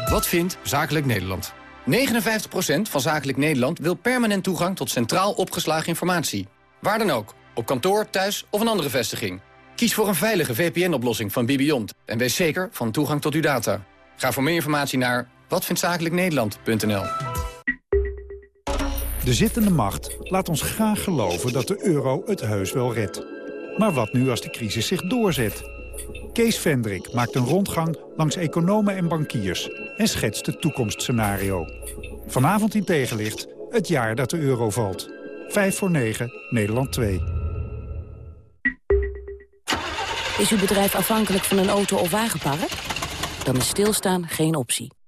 Wat vindt Zakelijk Nederland? 59% van Zakelijk Nederland wil permanent toegang tot centraal opgeslagen informatie. Waar dan ook, op kantoor, thuis of een andere vestiging. Kies voor een veilige VPN-oplossing van Bibiont en wees zeker van toegang tot uw data. Ga voor meer informatie naar watvindzakelijknederland.nl. De zittende macht laat ons graag geloven dat de euro het heus wel redt. Maar wat nu als de crisis zich doorzet? Kees Vendrik maakt een rondgang langs economen en bankiers... en schetst het toekomstscenario. Vanavond in tegenlicht, het jaar dat de euro valt. 5 voor 9, Nederland 2. Is uw bedrijf afhankelijk van een auto- of wagenpark? Dan is stilstaan geen optie.